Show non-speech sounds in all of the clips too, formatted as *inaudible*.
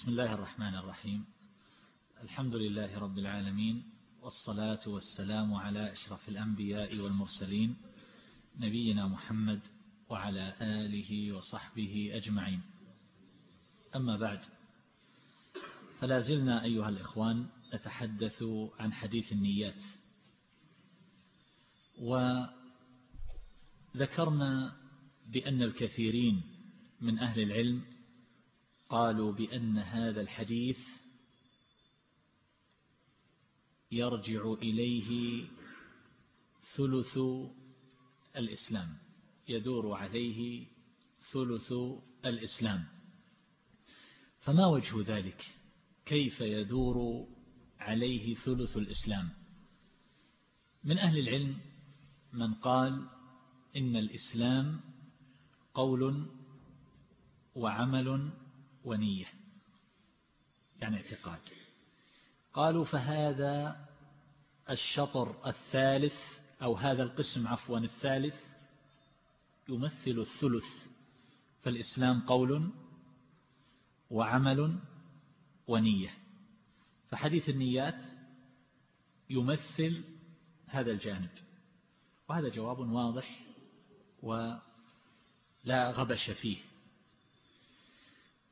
بسم الله الرحمن الرحيم. الحمد لله رب العالمين والصلاة والسلام على أشرف الأنبياء والمرسلين نبينا محمد وعلى آله وصحبه أجمعين. أما بعد فلا زلنا أيها الإخوان نتحدث عن حديث النيات. وذكرنا بأن الكثيرين من أهل العلم قالوا بأن هذا الحديث يرجع إليه ثلث الإسلام يدور عليه ثلث الإسلام. فما وجه ذلك؟ كيف يدور عليه ثلث الإسلام؟ من أهل العلم من قال إن الإسلام قول وعمل ونية يعني اعتقاد. قالوا فهذا الشطر الثالث أو هذا القسم عفوا الثالث يمثل الثلث فالإسلام قول وعمل ونية. فحديث النيات يمثل هذا الجانب وهذا جواب واضح ولا غبش فيه.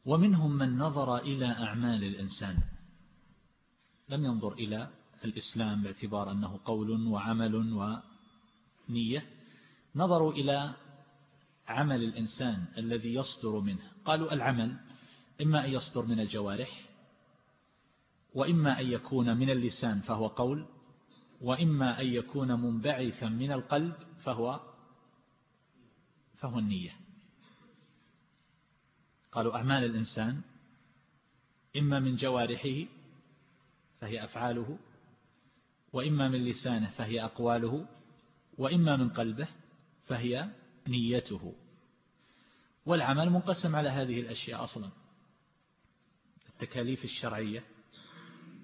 ومنهم من نظر إلى أعمال الإنسان. لم ينظر إلى الإسلام باعتبار أنه قول وعمل ونية. نظروا إلى عمل الإنسان الذي يصدر منه. قالوا العمل إما أن يصدر من الجوارح وإما أن يكون من اللسان فهو قول وإما أن يكون منبعثا من القلب فهو فهو النية. قالوا أعمال الإنسان إما من جوارحه فهي أفعاله وإما من لسانه فهي أقواله وإما من قلبه فهي نيته. والعمل منقسم على هذه الأشياء أصلا. التكاليف الشرعية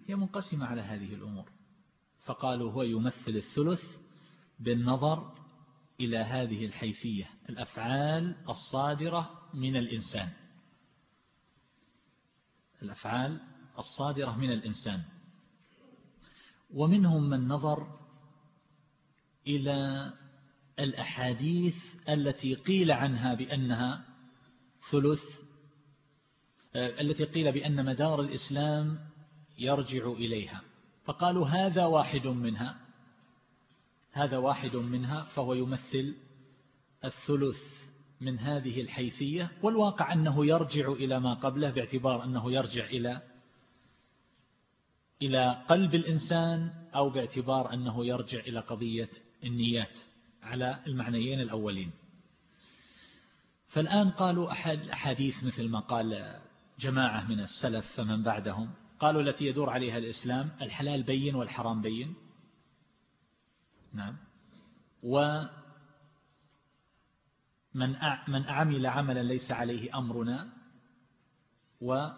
هي منقسمة على هذه الأمور. فقالوا هو يمثل الثلث بالنظر إلى هذه الحيثية الأفعال الصادرة من الإنسان. الأفعال الصادرة من الإنسان. ومنهم من نظر إلى الأحاديث التي قيل عنها بأنها ثلث آه، التي قيل بأن مدار الإسلام يرجع إليها. فقالوا هذا واحد منها هذا واحد منها فهو يمثل الثلث. من هذه الحيثية والواقع أنه يرجع إلى ما قبله باعتبار أنه يرجع إلى إلى قلب الإنسان أو باعتبار أنه يرجع إلى قضية النيات على المعنيين الأولين. فالآن قالوا أحد الأحاديث مثل ما قال جماعة من السلف فمن بعدهم قالوا التي يدور عليها الإسلام الحلال بين والحرام بين. نعم. ومن من عمل عملا ليس عليه أمرنا وإنما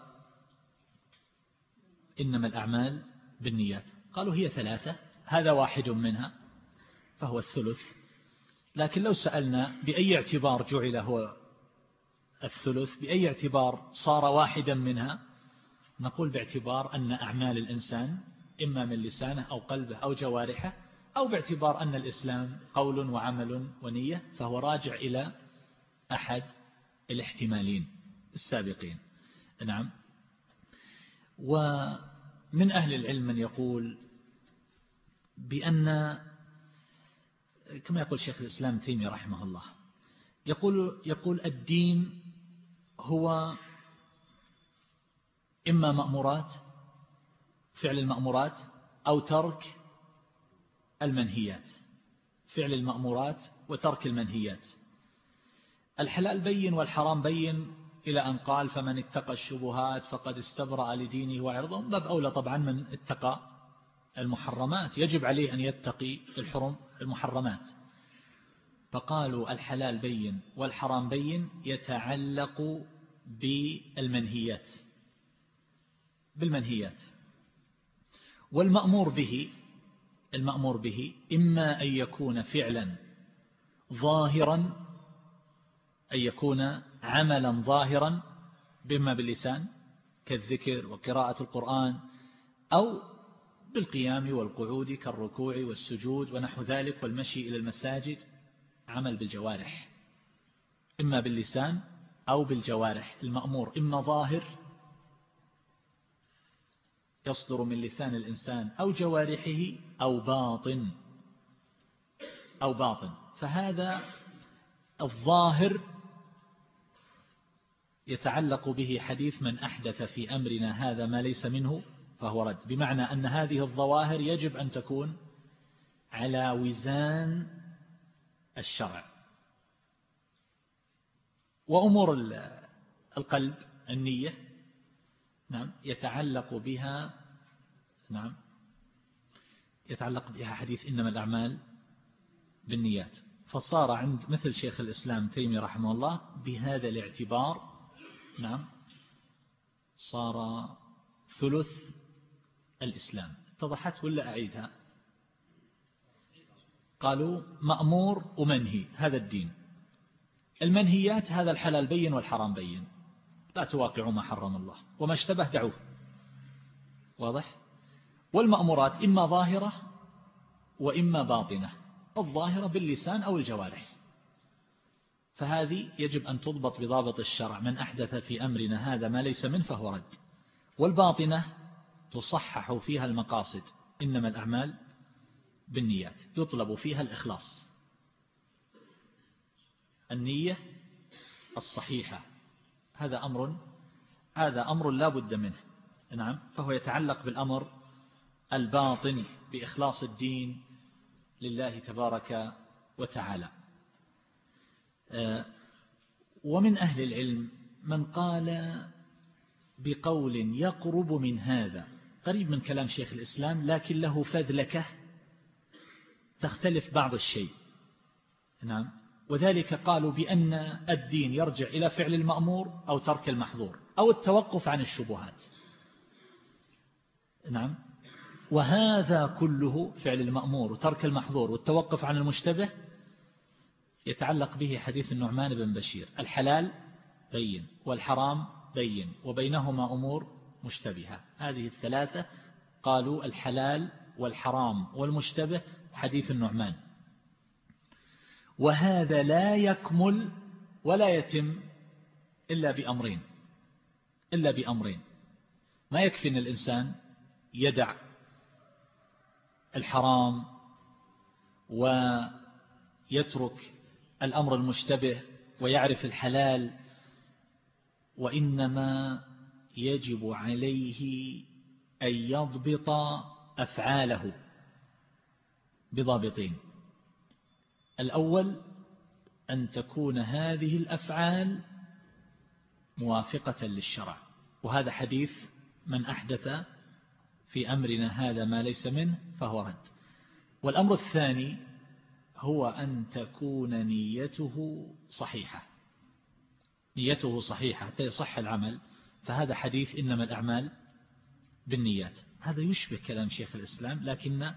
الأعمال بالنيات. قالوا هي ثلاثة هذا واحد منها فهو الثلث. لكن لو سألنا بأي اعتبار جعل هو الثلث بأي اعتبار صار واحدا منها نقول باعتبار أن أعمال الإنسان إما من لسانه أو قلبه أو جوارحه أو باعتبار أن الإسلام قول وعمل ونية فهو راجع إلى أحد الاحتمالين السابقين. نعم. ومن أهل العلم من يقول بأن كما يقول شيخ الإسلام تيمي رحمه الله يقول, يقول الدين هو إما مأمورات فعل المأمورات أو ترك المنهيات فعل المأمورات وترك المنهيات. الحلال بين والحرام بين إلى أن قال فمن اتقى الشبهات فقد استبرأ لدينه وعرضه. باب أولى طبعا من اتقى المحرمات. يجب عليه أن يتقي الحرم المحرمات. فقالوا الحلال بين والحرام بين يتعلق بالمنهيات بالمنهيات. والمأمور به المأمور به إما أن يكون فعلا ظاهرا أن يكون عملا ظاهرا بما باللسان كالذكر وقراءة القرآن أو بالقيام والقعود كالركوع والسجود ونحو ذلك والمشي إلى المساجد عمل بالجوارح. إما باللسان أو بالجوارح المأمور. إما ظاهر يصدر من لسان الإنسان أو جوارحه أو باطن. أو باطن. فهذا الظاهر يتعلق به حديث من أحدث في أمرنا هذا ما ليس منه فهو رد. بمعنى أن هذه الظواهر يجب أن تكون على وزان الشرع. وأمور القلب النية نعم يتعلق بها نعم يتعلق بها حديث إنما الأعمال بالنيات. فصار عند مثل شيخ الإسلام تيمي رحمه الله بهذا الاعتبار نعم. صار ثلث الإسلام. اتضحت ولا أعيدها؟ قالوا مأمور ومنهي هذا الدين. المنهيات هذا الحلال بين والحرام بين. لا تواقعوا ما حرم الله وما اشتبه دعوه. واضح؟ والمأمورات إما ظاهرة وإما باطنة الظاهرة باللسان أو الجوارح. فهذه يجب أن تضبط بضابط الشرع من أحدث في أمرنا هذا ما ليس منه فهو رد. والباطنة تصحح فيها المقاصد إنما الأعمال بالنيات يطلب فيها الإخلاص. النية الصحيحة هذا أمر هذا أمر لا بد منه. نعم فهو يتعلق بالأمر الباطن بإخلاص الدين لله تبارك وتعالى. ومن أهل العلم من قال بقول يقرب من هذا. قريب من كلام شيخ الإسلام لكن له فذلكة تختلف بعض الشيء. نعم. وذلك قالوا بأن الدين يرجع إلى فعل المأمور أو ترك المحظور أو التوقف عن الشبهات. نعم. وهذا كله فعل المأمور وترك المحظور والتوقف عن المشتبه يتعلق به حديث النعمان بن بشير. الحلال بين والحرام بين وبينهما أمور مشتبهة. هذه الثلاثة قالوا الحلال والحرام والمشتبه حديث النعمان. وهذا لا يكمل ولا يتم إلا بأمرين إلا بأمرين. ما يكفي أن الإنسان يدع الحرام ويترك الأمر المشتبه ويعرف الحلال وإنما يجب عليه أن يضبط أفعاله بضابطين. الأول أن تكون هذه الأفعال موافقة للشرع. وهذا حديث من أحدث في أمرنا هذا ما ليس منه فهو رد. والأمر الثاني هو أن تكون نيته صحيحة. نيته صحيحة حتى يصح العمل. فهذا حديث إنما الأعمال بالنيات. هذا يشبه كلام شيخ الإسلام لكن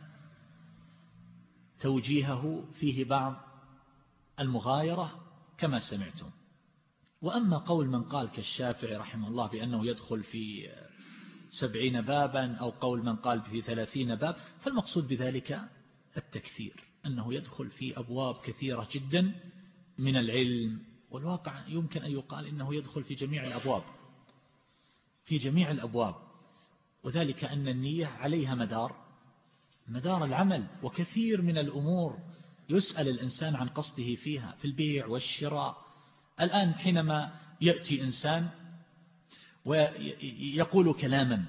توجيهه فيه بعض المغايرة كما سمعتم. وأما قول من قال كالشافعي رحمه الله بأنه يدخل في سبعين بابا أو قول من قال في ثلاثين باب فالمقصود بذلك التكثير أنه يدخل في أبواب كثيرة جدا من العلم والواقع يمكن أن يقال إنه يدخل في جميع الأبواب في جميع الأبواب. وذلك أن النية عليها مدار مدار العمل وكثير من الأمور يسأل الإنسان عن قصده فيها في البيع والشراء. الآن حينما يأتي إنسان ويقول كلاما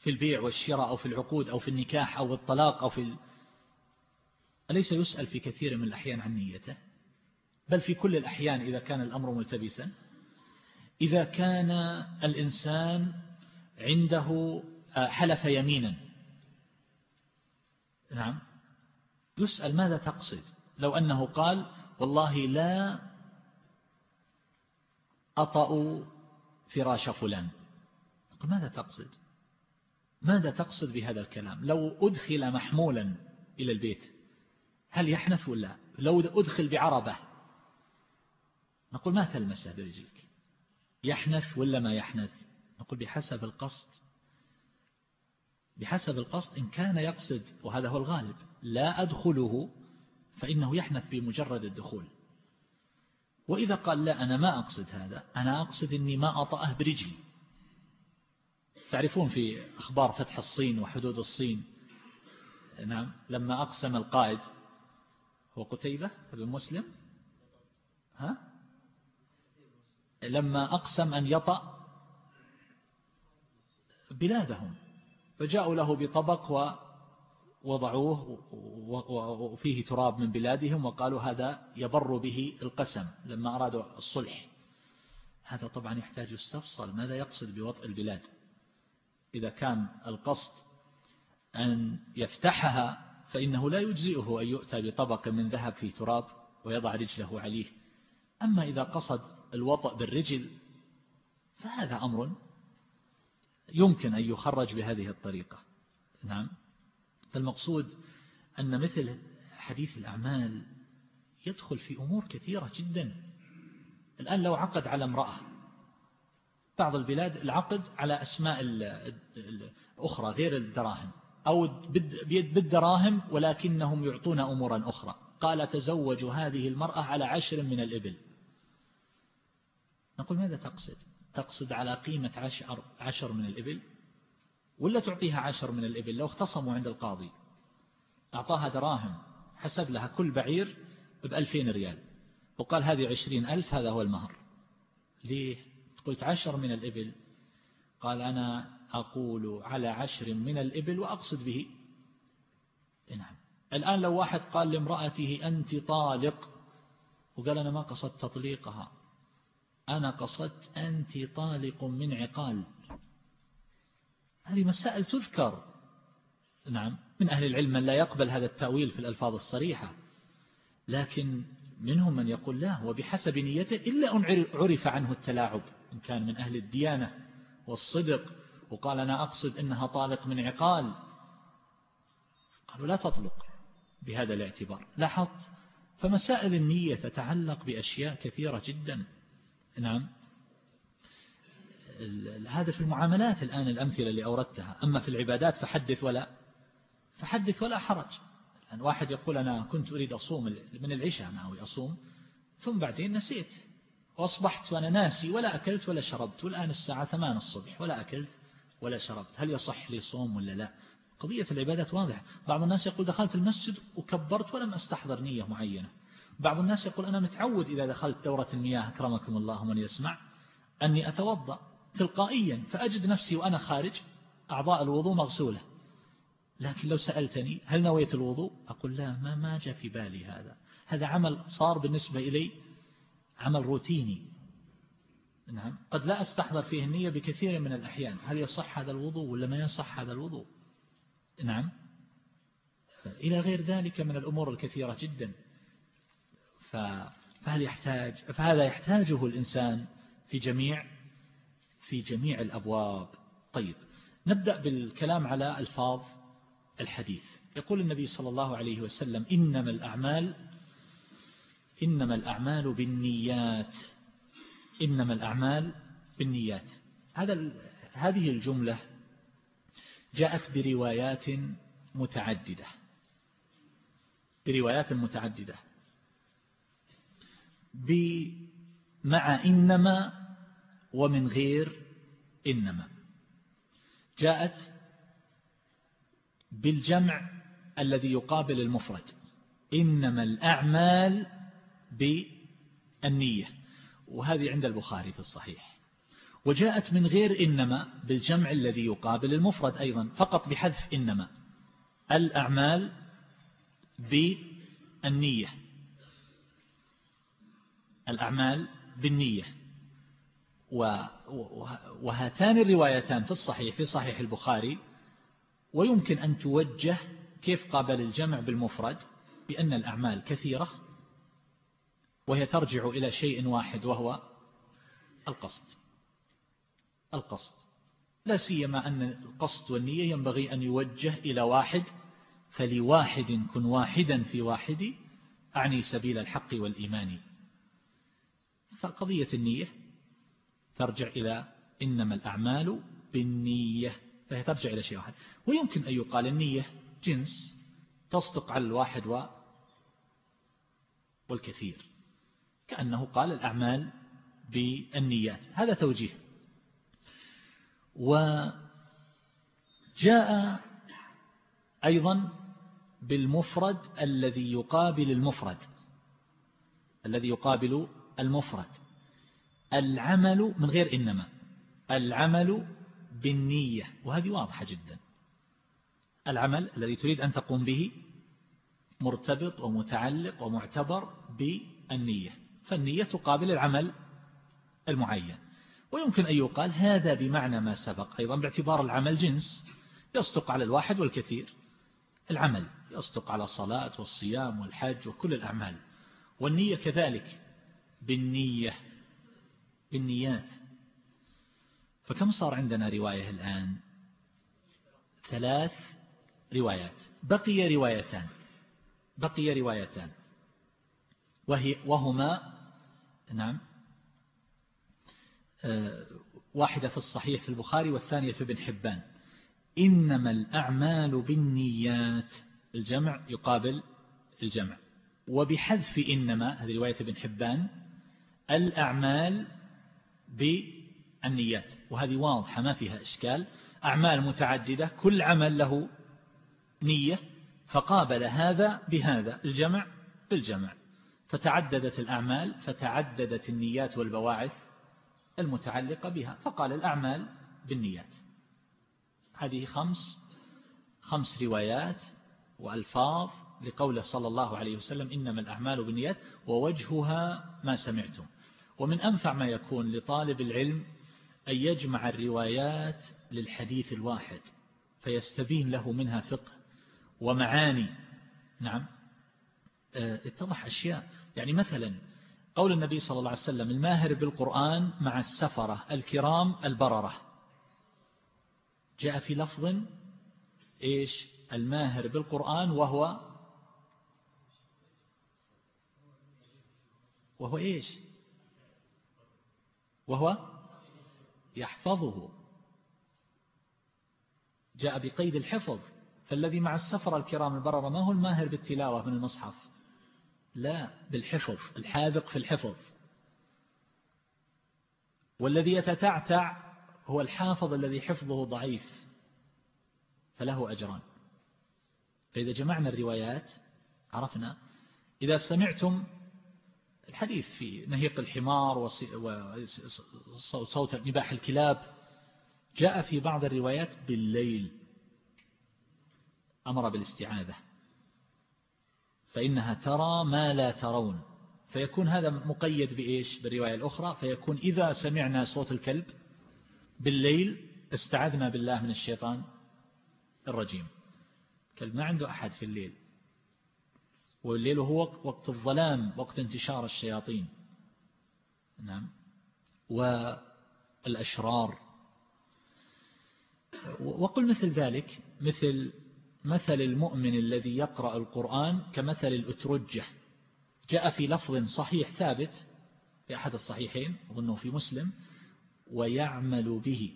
في البيع والشراء أو في العقود أو في النكاح أو الطلاق أو في أليس يسأل في كثير من الأحيان عن نيته؟ بل في كل الأحيان إذا كان الأمر ملتبسا. إذا كان الإنسان عنده آه، حلف يمينا. نعم. يسأل ماذا تقصد؟ لو أنه قال والله لا أطأ فراش فلان. ماذا تقصد؟ ماذا تقصد بهذا الكلام؟ لو أدخل محمولا إلى البيت هل يحنث ولا لو أدخل بعربة. نقول ما تلمسه برجلك؟ يحنث ولا ما يحنث؟ نقول بحسب القصد. بحسب القصد إن كان يقصد وهذا هو الغالب لا أدخله فإنه يحنث بمجرد الدخول. وإذا قال لا أنا ما أقصد هذا أنا أقصد أني ما أطأه برجلي. تعرفون في أخبار فتح الصين وحدود الصين؟ نعم لما أقسم القائد هو قتيبة بن مسلم. ها؟ لما أقسم أن يطأ بلادهم فجاءوا له بطبق ووضعوه وفيه تراب من بلادهم وقالوا هذا يبر به القسم لما أرادوا الصلح. هذا طبعا يحتاج يستفصل ماذا يقصد بوطء البلاد؟ إذا كان القصد أن يفتحها فإنه لا يجزئه أن يؤتى بطبق من ذهب فيه تراب ويضع رجله عليه. أما إذا قصد الوطأ بالرجل فهذا أمر يمكن أن يخرج بهذه الطريقة. نعم. المقصود أن مثل حديث الأعمال يدخل في أمور كثيرة جدا. الآن لو عقد على امرأة بعض البلاد العقد على أسماء الأخرى غير الدراهم. أو بالدراهم ولكنهم يعطون أمورا أخرى. قال تزوج هذه المرأة على عشر من الإبل. نقول ماذا تقصد؟ تقصد على قيمة عشر, عشر من الإبل؟ ولا تعطيها عشر من الإبل؟ لو اختصموا عند القاضي. أعطاها دراهم حسب لها كل بعير بألفين ريال. وقال هذه عشرين ألف هذا هو المهر. ليه؟ قلت عشر من الإبل. قال أنا أقول على عشر من الإبل وأقصد به. نعم. الآن لو واحد قال لامرأته أنت طالق وقال أنا ما قصدت تطليقها أنا قصدت أنت طالق من عقال. هذه مسائل تذكر. نعم. من أهل العلم من لا يقبل هذا التأويل في الألفاظ الصريحة. لكن منهم من يقول لا وبحسب نيته إلا أن عرف عنه التلاعب إن كان من أهل الديانة والصدق. وقال أنا أقصد إنها طالق من عقال. قالوا لا تطلق بهذا الاعتبار. لاحظت؟ فمسائل النية تتعلق بأشياء كثيرة جدا. نعم. هذا في المعاملات الآن الأمثلة اللي أوردتها. أما في العبادات فحدث ولا. فحدث ولا حرج. الآن واحد يقول أنا كنت أريد أصوم من العشاء ناوي أصوم ثم بعدين نسيت. وأصبحت وأنا ناسي ولا أكلت ولا شربت. والآن الساعة ثمان الصبح ولا أكلت. ولا شربت. هل يصح لي صوم ولا لا؟ قضية العبادات واضحة. بعض الناس يقول دخلت المسجد وكبرت ولم أستحضر نية معينة. بعض الناس يقول أنا متعود إذا دخلت دورة المياه أكرمكم الله من يسمع أني أتوضأ تلقائيا فأجد نفسي وأنا خارج أعضاء الوضوء مغسولة. لكن لو سألتني هل نويت الوضوء؟ أقول لا ما ما جاء في بالي هذا. هذا عمل صار بالنسبة إلي عمل روتيني. نعم. قد لا أستحضر فيه النية بكثير من الأحيان. هل يصح هذا الوضوء ولا ما يصح هذا الوضوء؟ نعم. إلى غير ذلك من الأمور الكثيرة جدا. فهل يحتاج فهذا يحتاجه الإنسان في جميع في جميع الأبواب. طيب. نبدأ بالكلام على ألفاظ الحديث. يقول النبي صلى الله عليه وسلم إنما الأعمال إنما الأعمال بالنيات. إنما الأعمال بالنيات. هذا هذه الجملة جاءت بروايات متعددة. بروايات متعددة. مع إنما ومن غير إنما. جاءت بالجمع الذي يقابل المفرد. إنما الأعمال بالنية. وهذه عند البخاري في الصحيح. وجاءت من غير إنما بالجمع الذي يقابل المفرد أيضا فقط بحذف إنما. الأعمال بالنية. الأعمال بالنية. وهاتان الروايتان في الصحيح في صحيح البخاري. ويمكن أن توجه كيف قابل الجمع بالمفرد بأن الأعمال كثيرة وهي ترجع إلى شيء واحد وهو القصد. القصد. لا سيما أن القصد والنية ينبغي أن يوجه إلى واحد فلواحد كن واحدا في واحد أعني سبيل الحق والإيمان. فقضية النية ترجع إلى إنما الأعمال بالنية فهي ترجع إلى شيء واحد. ويمكن أن يقال النية جنس تصدق على الواحد والكثير. كأنه قال الأعمال بالنيات. هذا توجيه. وجاء أيضا بالمفرد الذي يقابل المفرد. الذي يقابل المفرد. العمل من غير إنما. العمل بالنية. وهذه واضحة جدا. العمل الذي تريد أن تقوم به مرتبط ومتعلق ومعتبر بالنية. فالنية تقابل العمل المعين. ويمكن أن يقال هذا بمعنى ما سبق أيضا باعتبار العمل جنس يصدق على الواحد والكثير. العمل يصدق على الصلاة والصيام والحج وكل الأعمال. والنية كذلك بالنية بالنيات. فكم صار عندنا رواية الآن؟ ثلاث روايات. بقي روايتان بقي روايتان. وهي وهما نعم. آه، واحدة في الصحيح في البخاري والثانية في ابن حبان. إنما الأعمال بالنيات الجمع يقابل الجمع. وبحذف إنما هذه رواية ابن حبان الأعمال بالنيات. وهذه واضحة ما فيها إشكال. أعمال متعددة كل عمل له نية فقابل هذا بهذا الجمع بالجمع. فتعددت الأعمال فتعددت النيات والبواعث المتعلقة بها. فقال الأعمال بالنيات. هذه خمس خمس روايات وألفاظ لقوله صلى الله عليه وسلم إنما الأعمال بالنيات ووجهها ما سمعتم. ومن أنفع ما يكون لطالب العلم أن يجمع الروايات للحديث الواحد فيستبين له منها فقه ومعاني. نعم. اتضح أشياء. يعني مثلا قول النبي صلى الله عليه وسلم الماهر بالقرآن مع السفرة الكرام البررة. جاء في لفظ إيش؟ الماهر بالقرآن وهو وهو إيش؟ وهو يحفظه. جاء بقيد الحفظ. فالذي مع السفر الكرام البررة ما هو الماهر بالتلاوة من المصحف؟ لا بالحفظ الحاذق في الحفظ. والذي يتتعتع هو الحافظ الذي حفظه ضعيف فله أجران. فإذا جمعنا الروايات عرفنا إذا سمعتم الحديث في نهيق الحمار وصوت نباح الكلاب جاء في بعض الروايات بالليل أمر بالاستعاذة. فإنها ترى ما لا ترون. فيكون هذا مقيد بإيش؟ بالرواية الأخرى. فيكون إذا سمعنا صوت الكلب بالليل استعذنا بالله من الشيطان الرجيم. كلب ما عنده أحد في الليل. والليل هو وقت الظلام وقت انتشار الشياطين. نعم. والأشرار. وقل مثل ذلك مثل مثل المؤمن الذي يقرأ القرآن كمثل الأترجة. جاء في لفظ صحيح ثابت في أحد الصحيحين أظنه في مسلم ويعمل به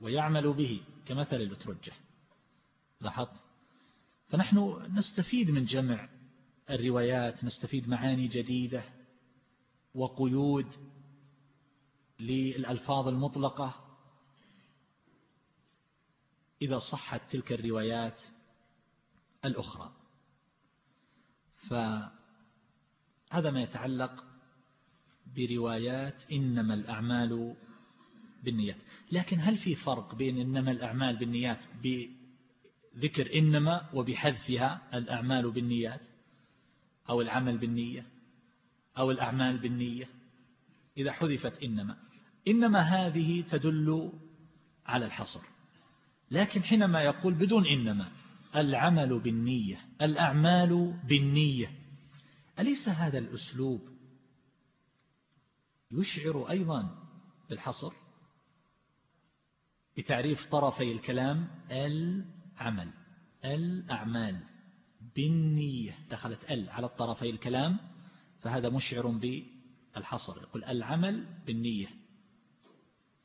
ويعمل به كمثل الأترجة. لاحظت؟ فنحن نستفيد من جمع الروايات نستفيد معاني جديدة وقيود للألفاظ المطلقة إذا صحت تلك الروايات الأخرى. فهذا ما يتعلق بروايات إنما الأعمال بالنيات. لكن هل في فرق بين إنما الأعمال بالنيات بذكر إنما وبحذفها الأعمال بالنيات أو العمل بالنية أو الأعمال بالنية؟ إذا حذفت إنما. إنما هذه تدل على الحصر. لكن حينما يقول بدون إنما العمل بالنية الأعمال بالنية. أليس هذا الأسلوب يشعر أيضا بالحصر؟ بتعريف طرفي الكلام العمل الأعمال بالنية. دخلت ال على الطرفي الكلام فهذا مشعر بالحصر. يقول العمل بالنية.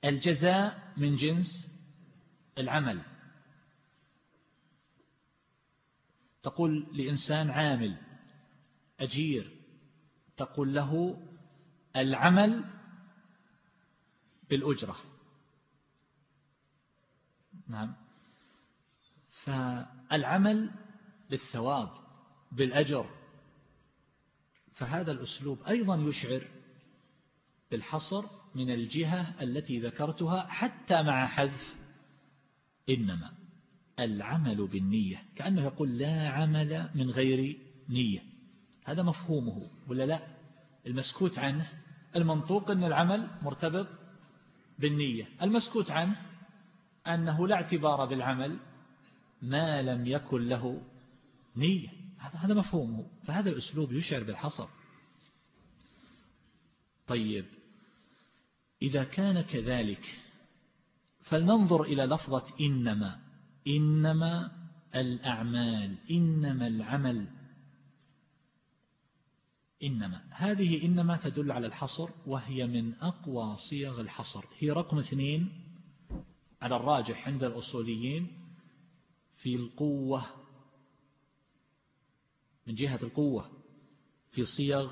الجزاء من جنس العمل. تقول لإنسان عامل أجير تقول له العمل بالأجرة. نعم. فالعمل بالثواب بالأجر. فهذا الأسلوب أيضا يشعر بالحصر من الجهة التي ذكرتها حتى مع حذف إنما العمل بالنية كأنه يقول لا عمل من غير نية. هذا مفهومه ولا لا؟ المسكوت عنه المنطوق أن العمل مرتبط بالنية. المسكوت عنه أنه لا اعتبار بالعمل ما لم يكن له نية. هذا مفهومه. فهذا الأسلوب يشعر بالحصر. طيب إذا كان كذلك فلننظر إلى لفظة إنما. إنما الأعمال إنما العمل. إنما. هذه إنما تدل على الحصر وهي من أقوى صيغ الحصر. هي رقم اثنين على الراجح عند الأصوليين في القوة من جهة القوة في صيغ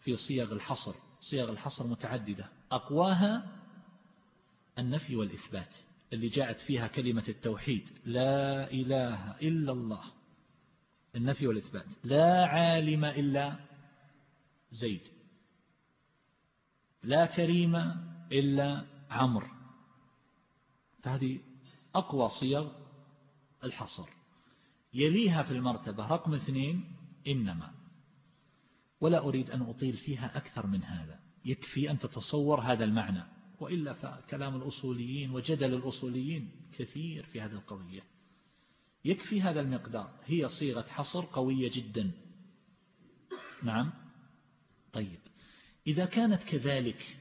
في صيغ الحصر. صيغ الحصر متعددة. أقواها النفي والإثبات اللي جاءت فيها كلمة التوحيد لا إله إلا الله. النفي والإثبات. لا عالم إلا زيد. لا كريم إلا عمرو. فهذه أقوى صيغ الحصر. يليها في المرتبة رقم اثنين إنما. ولا أريد أن أطيل فيها أكثر من هذا. يكفي أن تتصور هذا المعنى. وإلا فكلام الأصوليين وجدل الأصوليين كثير في هذه القضية. يكفي هذا المقدار. هي صيغة حصر قوية جدا. نعم؟ طيب. إذا كانت كذلك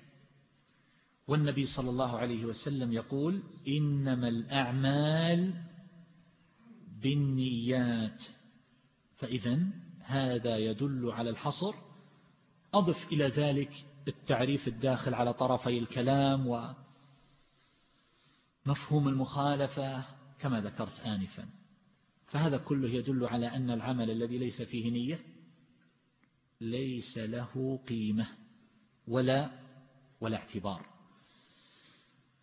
والنبي صلى الله عليه وسلم يقول إنما الأعمال بالنيات. فإذا هذا يدل على الحصر. أضف إلى ذلك التعريف الداخل على طرفي الكلام ومفهوم المخالفة كما ذكرت آنفا. فهذا كله يدل على أن العمل الذي ليس فيه نية ليس له قيمة ولا ولا اعتبار.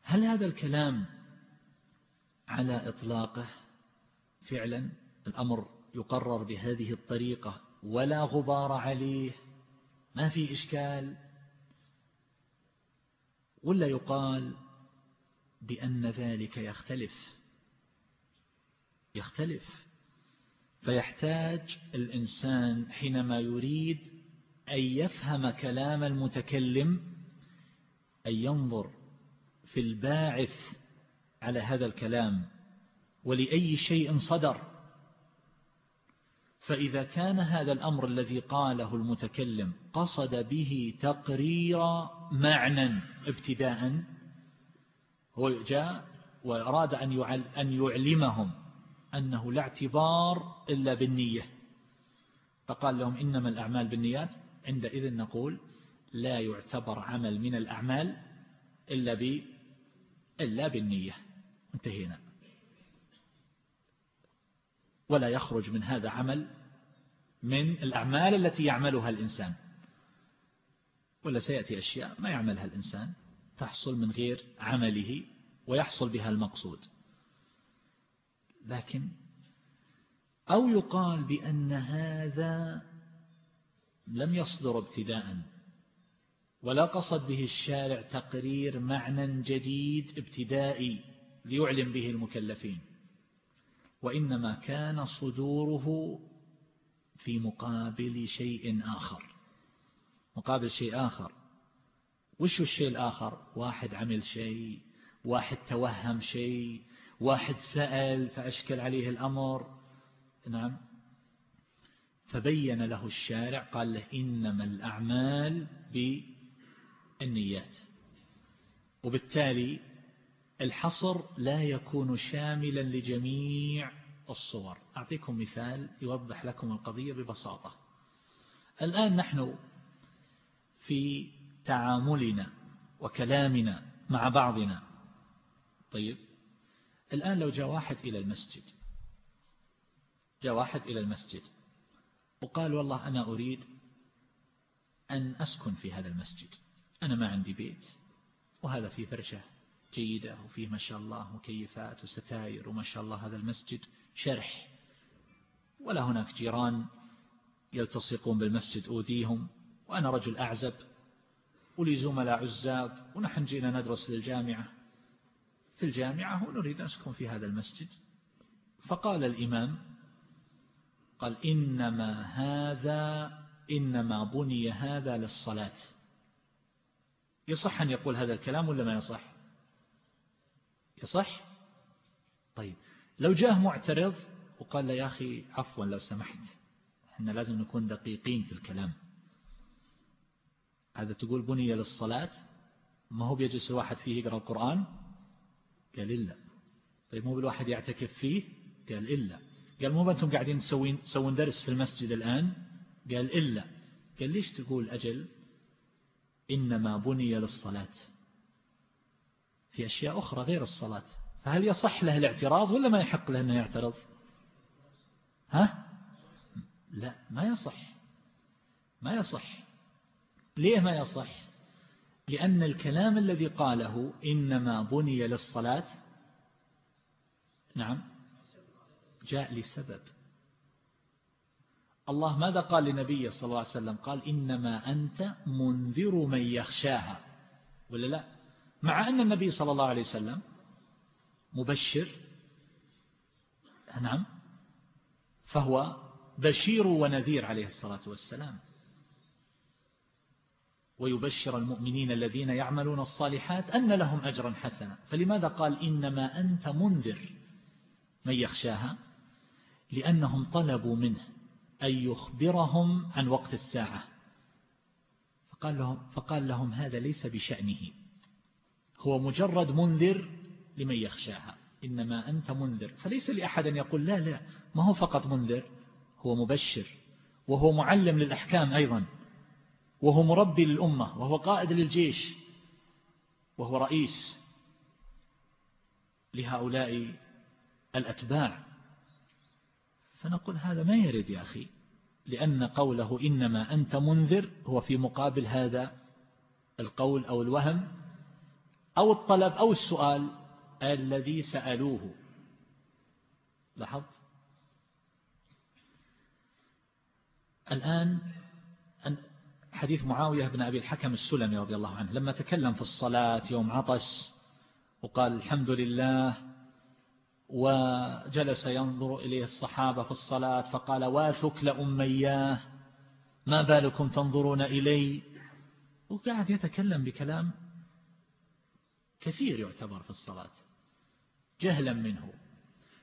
هل هذا الكلام على إطلاقه فعلا الأمر يقرر بهذه الطريقة ولا غبار عليه؟ ما في إشكال. ولا يقال بأن ذلك يختلف؟ يختلف. فيحتاج الإنسان حينما يريد أن يفهم كلام المتكلم أن ينظر في الباعث على هذا الكلام ولأي شيء صدر. فإذا كان هذا الأمر الذي قاله المتكلم قصد به تقرير معنى ابتداء هو جاء وأراد أن يعلمهم أنه لا اعتبار إلا بالنية. فقال لهم إنما الأعمال بالنيات عندئذ نقول لا يعتبر عمل من الأعمال إلا, ب... إلا بالنية. انتهينا. ولا يخرج من هذا عمل من الأعمال التي يعملها الإنسان. ولا سيأتي أشياء ما يعملها الإنسان تحصل من غير عمله ويحصل بها المقصود. لكن أو يقال بأن هذا لم يصدر ابتداء ولا قصد به الشارع تقرير معنى جديد ابتدائي ليعلم به المكلفين. وإنما كان صدوره في مقابل شيء آخر. مقابل شيء آخر. وش الشيء الآخر؟ واحد عمل شيء واحد توهم شيء واحد سأل فأشكل عليه الأمر. نعم. فبين له الشارع قال له إنما الأعمال بالنيات. وبالتالي الحصر لا يكون شاملا لجميع الصور. أعطيكم مثال يوضح لكم القضية ببساطة. الآن نحن في تعاملنا وكلامنا مع بعضنا. طيب الآن لو جاء واحد إلى المسجد جاء واحد إلى المسجد وقال والله أنا أريد أن أسكن في هذا المسجد. أنا ما عندي بيت وهذا فيه فرشة جيدة وفيه ما شاء الله مكيفات وستاير وما شاء الله هذا المسجد. شرح. ولا هناك جيران يلتصقون بالمسجد أوذيهم وأنا رجل أعزب ولي زملاء عزاب ونحن جينا ندرس للجامعة. في الجامعة ونريد أن نسكن في هذا المسجد. فقال الإمام قال إنما هذا إنما بني هذا للصلاة. يصح أن يقول هذا الكلام ولا ما يصح؟ يصح؟ طيب. لو جاء معترض وقال له يا أخي عفوا لو سمحت إحنا لازم نكون دقيقين في الكلام. هذا تقول بني للصلاة؟ ما هو بيجلس الواحد فيه يقرأ القرآن؟ قال إلا. طيب مو بالواحد يعتكف فيه؟ قال إلا. قال مو بأنتم قاعدين تسوين تسوون درس في المسجد الآن؟ قال إلا. قال ليش تقول أجل؟ إنما بني للصلاة. في أشياء أخرى غير الصلاة. فهل يصح له الاعتراض ولا ما يحق له أنه يعترض؟ ها؟ لا ما يصح. ما يصح. ليه ما يصح؟ لأن الكلام الذي قاله إنما بني للصلاة. نعم. جاء لسبب. الله ماذا قال لنبيه صلى الله عليه وسلم؟ قال إنما أنت منذر من يخشاها. ولا لا؟ مع أن النبي صلى الله عليه وسلم مبشر. نعم. فهو بشير ونذير عليه الصلاة والسلام. ويبشر المؤمنين الذين يعملون الصالحات أن لهم أجرا حسنا. فلماذا قال إنما أنت منذر؟ من يخشاها؟ لأنهم طلبوا منه أن يخبرهم عن وقت الساعة. فقال لهم, فقال لهم هذا ليس بشأنه. هو مجرد منذر لمن يخشاها. إنما أنت منذر. فليس لأحد أن يقول لا لا ما هو فقط منذر هو مبشر وهو معلم للأحكام أيضا وهو مربي للأمة وهو قائد للجيش وهو رئيس لهؤلاء الأتباع. فنقول هذا ما يرد يا أخي لأن قوله إنما أنت منذر هو في مقابل هذا القول أو الوهم أو الطلب أو السؤال الذي سألوه. لاحظت؟ الآن حديث معاوية بن أبي الحكم السلمي رضي الله عنه لما تكلم في الصلاة يوم عطس وقال الحمد لله وجلس ينظر إليه الصحابة في الصلاة فقال واثك لأمياه ما بالكم تنظرون إلي؟ وقاعد يتكلم بكلام كثير يعتبر في الصلاة. جهلا منه.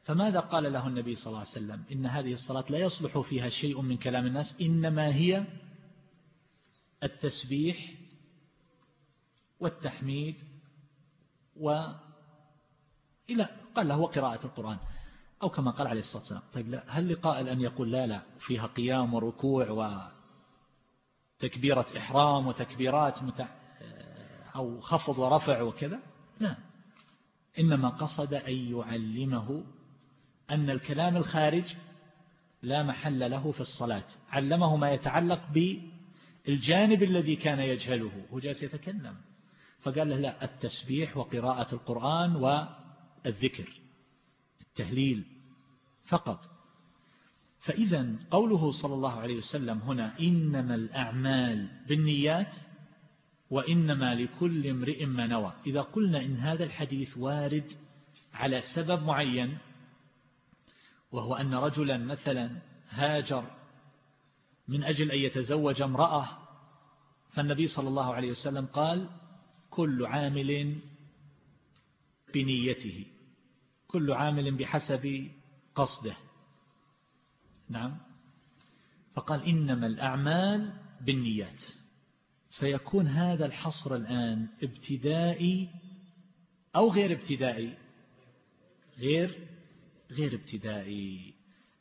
فماذا قال له النبي صلى الله عليه وسلم؟ إن هذه الصلاة لا يصلح فيها شيء من كلام الناس إنما هي التسبيح والتحميد و إلى قال له قراءة القرآن. أو كما قال عليه الصلاة والسلام. طيب لا هل لقائل أن يقول لا لا فيها قيام وركوع وتكبيرة إحرام وتكبيرات متع... أو خفض ورفع وكذا؟ لا. إنما قصد أن يعلمه أن الكلام الخارج لا محل له في الصلاة. علمه ما يتعلق بالجانب الذي كان يجهله. هو جالس يتكلم. فقال له لا التسبيح وقراءة القرآن والذكر التهليل فقط. فإذا قوله صلى الله عليه وسلم هنا إنما الأعمال بالنيات وإنما لكل امرئ ما نوى. إذا قلنا إن هذا الحديث وارد على سبب معين وهو أن رجلا مثلا هاجر من أجل أن يتزوج امرأة فالنبي صلى الله عليه وسلم قال كل عامل بنيته كل عامل بحسب قصده. نعم. فقال إنما الأعمال بالنيات. فيكون هذا الحصر الآن ابتدائي أو غير ابتدائي؟ غير غير ابتدائي.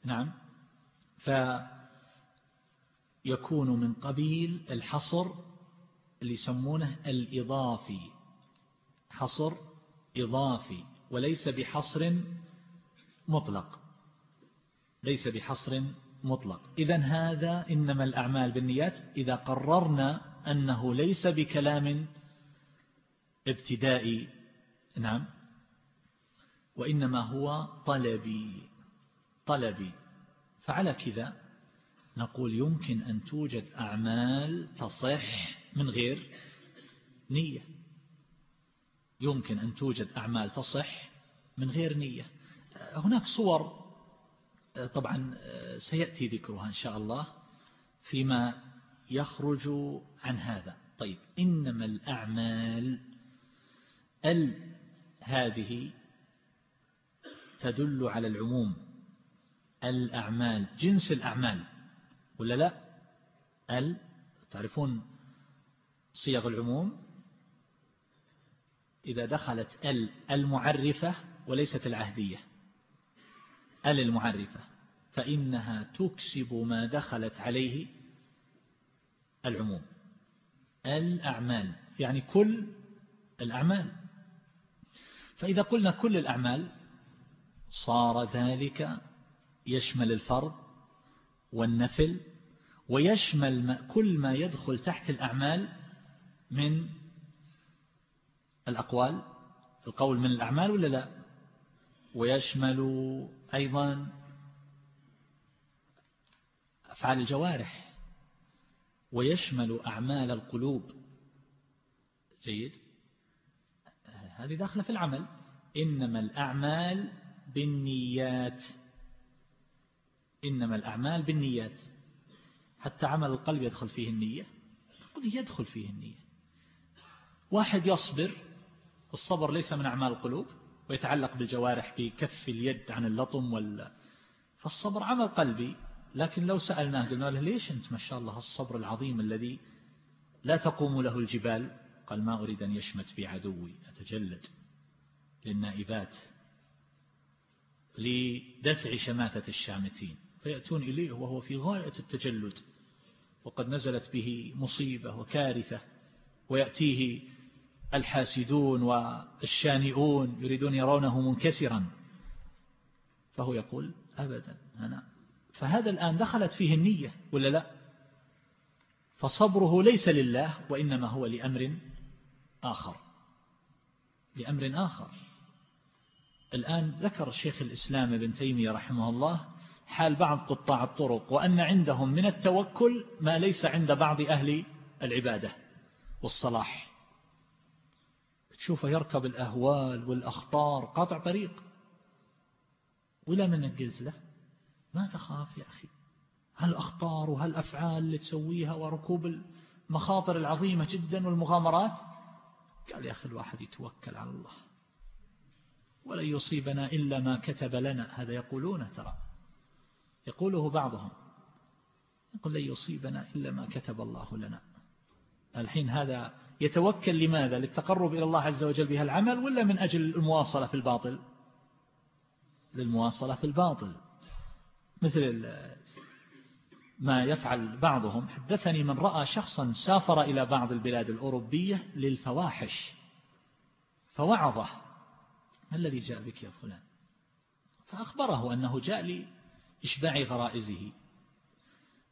نعم. فيكون من قبيل الحصر اللي يسمونه الإضافي. حصر إضافي وليس بحصر مطلق. ليس بحصر مطلق. إذا هذا إنما الأعمال بالنيات. إذا قررنا أنه ليس بكلام ابتدائي نعم وإنما هو طلبي طلبي. فعلى كذا نقول يمكن أن توجد أعمال تصح من غير نية. يمكن أن توجد أعمال تصح من غير نية. هناك صور طبعا سيأتي ذكرها إن شاء الله فيما يخرج عن هذا. طيب إنما الأعمال ال هذه تدل على العموم. الأعمال جنس الأعمال ولا لا؟ ال تعرفون صيغ العموم؟ إذا دخلت ال المعرفة وليست العهدية. ال المعرفة فإنها تكسب ما دخلت عليه العموم. الأعمال يعني كل الأعمال. فإذا قلنا كل الأعمال صار ذلك يشمل الفرض والنفل ويشمل كل ما يدخل تحت الأعمال من الأقوال. القول من الأعمال ولا لا؟ ويشمل أيضا أفعال الجوارح. ويشمل أعمال القلوب. جيد. هذه داخلة في العمل. إنما الأعمال بالنيات. إنما الأعمال بالنيات. حتى عمل القلب يدخل فيه النية. يدخل فيه النية. واحد يصبر والصبر ليس من أعمال القلوب ويتعلق بالجوارح بكف اليد عن اللطم وال... فالصبر عمل قلبي. لكن لو سألناه قلنا له ليش أنت ما شاء الله الصبر العظيم الذي لا تقوم له الجبال؟ قال ما أريد أن يشمت بي عدوي أتجلد. للنائبات لدفع شماتة الشامتين فيأتون إليه وهو في غاية التجلد. وقد نزلت به مصيبة وكارثة ويأتيه الحاسدون والشانئون يريدون يرونه منكسرا. فهو يقول أبدا أنا فهذا الآن دخلت فيه النية ولا لا؟ فصبره ليس لله وإنما هو لأمر آخر. لأمر آخر. الآن ذكر الشيخ الإسلام ابن تيمية رحمه الله حال بعض قطاع الطرق وأن عندهم من التوكل ما ليس عند بعض أهل العبادة والصلاح. تشوفه يركب الأهوال والأخطار قاطع طريق. ولا من قلت له؟ ما تخاف يا أخي؟ هالأخطار وهالأفعال اللي تسويها وركوب المخاطر العظيمة جدا والمغامرات؟ قال يا أخي الواحد يتوكل على الله. ولن يصيبنا إلا ما كتب لنا. هذا يقولونه ترى. يقوله بعضهم. يقول لن يصيبنا إلا ما كتب الله لنا. الحين هذا يتوكل لماذا؟ للتقرب إلى الله عز وجل بها العمل ولا من أجل المواصلة في الباطل؟ للمواصلة في الباطل. مثل ما يفعل بعضهم. حدثني من رأى شخصا سافر إلى بعض البلاد الأوروبية للفواحش. فوعظه. ما الذي جاء بك يا فلان؟ فأخبره أنه جاء لإشباع غرائزه.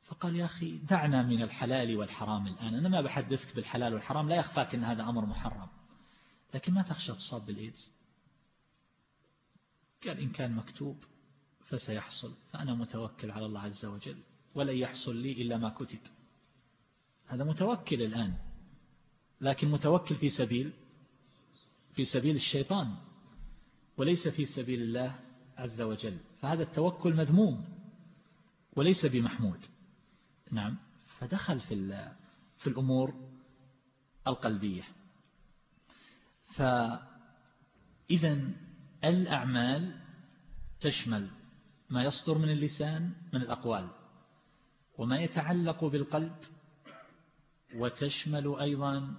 فقال يا أخي دعنا من الحلال والحرام الآن. أنا ما بحدثك بالحلال والحرام. لا يخفاك أن هذا أمر محرم. لكن ما تخشى تصاب بالإيدز؟ قال إن كان مكتوب فسيحصل. فأنا متوكل على الله عز وجل. ولن يحصل لي إلا ما كتب. هذا متوكل الآن. لكن متوكل في سبيل في سبيل الشيطان. وليس في سبيل الله عز وجل. فهذا التوكل مذموم. وليس بمحمود. نعم. فدخل في في الأمور القلبية. فإذا الأعمال تشمل ما يصدر من اللسان من الأقوال وما يتعلق بالقلب وتشمل أيضا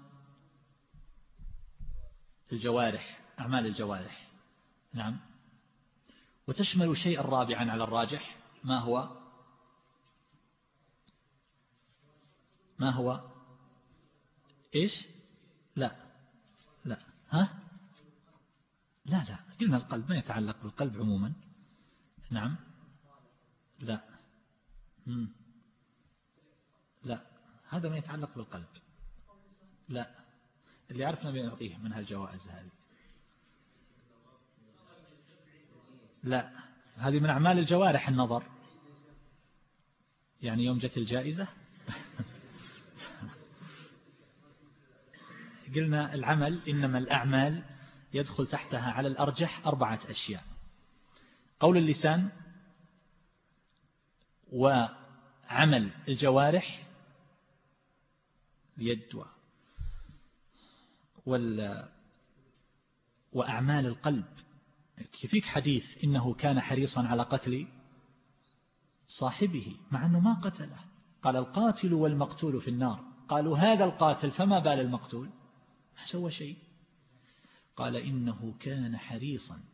الجوارح أعمال الجوارح. نعم. وتشمل شيئا رابعا على الراجح ما هو؟ ما هو؟ إيش؟ لا. لا. ها؟ قلنا القلب ما يتعلق بالقلب عموما. نعم. لا. مم. لا. هذا ما يتعلق بالقلب. لا. اللي عرفنا بنعطيه من هالجوائز هذه. لا. هذه من أعمال الجوارح النظر. يعني يوم جت الجائزة. *laughs* قلنا العمل إنما الأعمال يدخل تحتها على الأرجح أربعة أشياء. قول اللسان وعمل الجوارح اليد وال وأعمال القلب. كيفيك حديث إنه كان حريصا على قتل صاحبه مع أنه ما قتله. قال القاتل والمقتول في النار. قالوا هذا القاتل فما بال المقتول؟ ما سوى شيء. قال إنه كان حريصا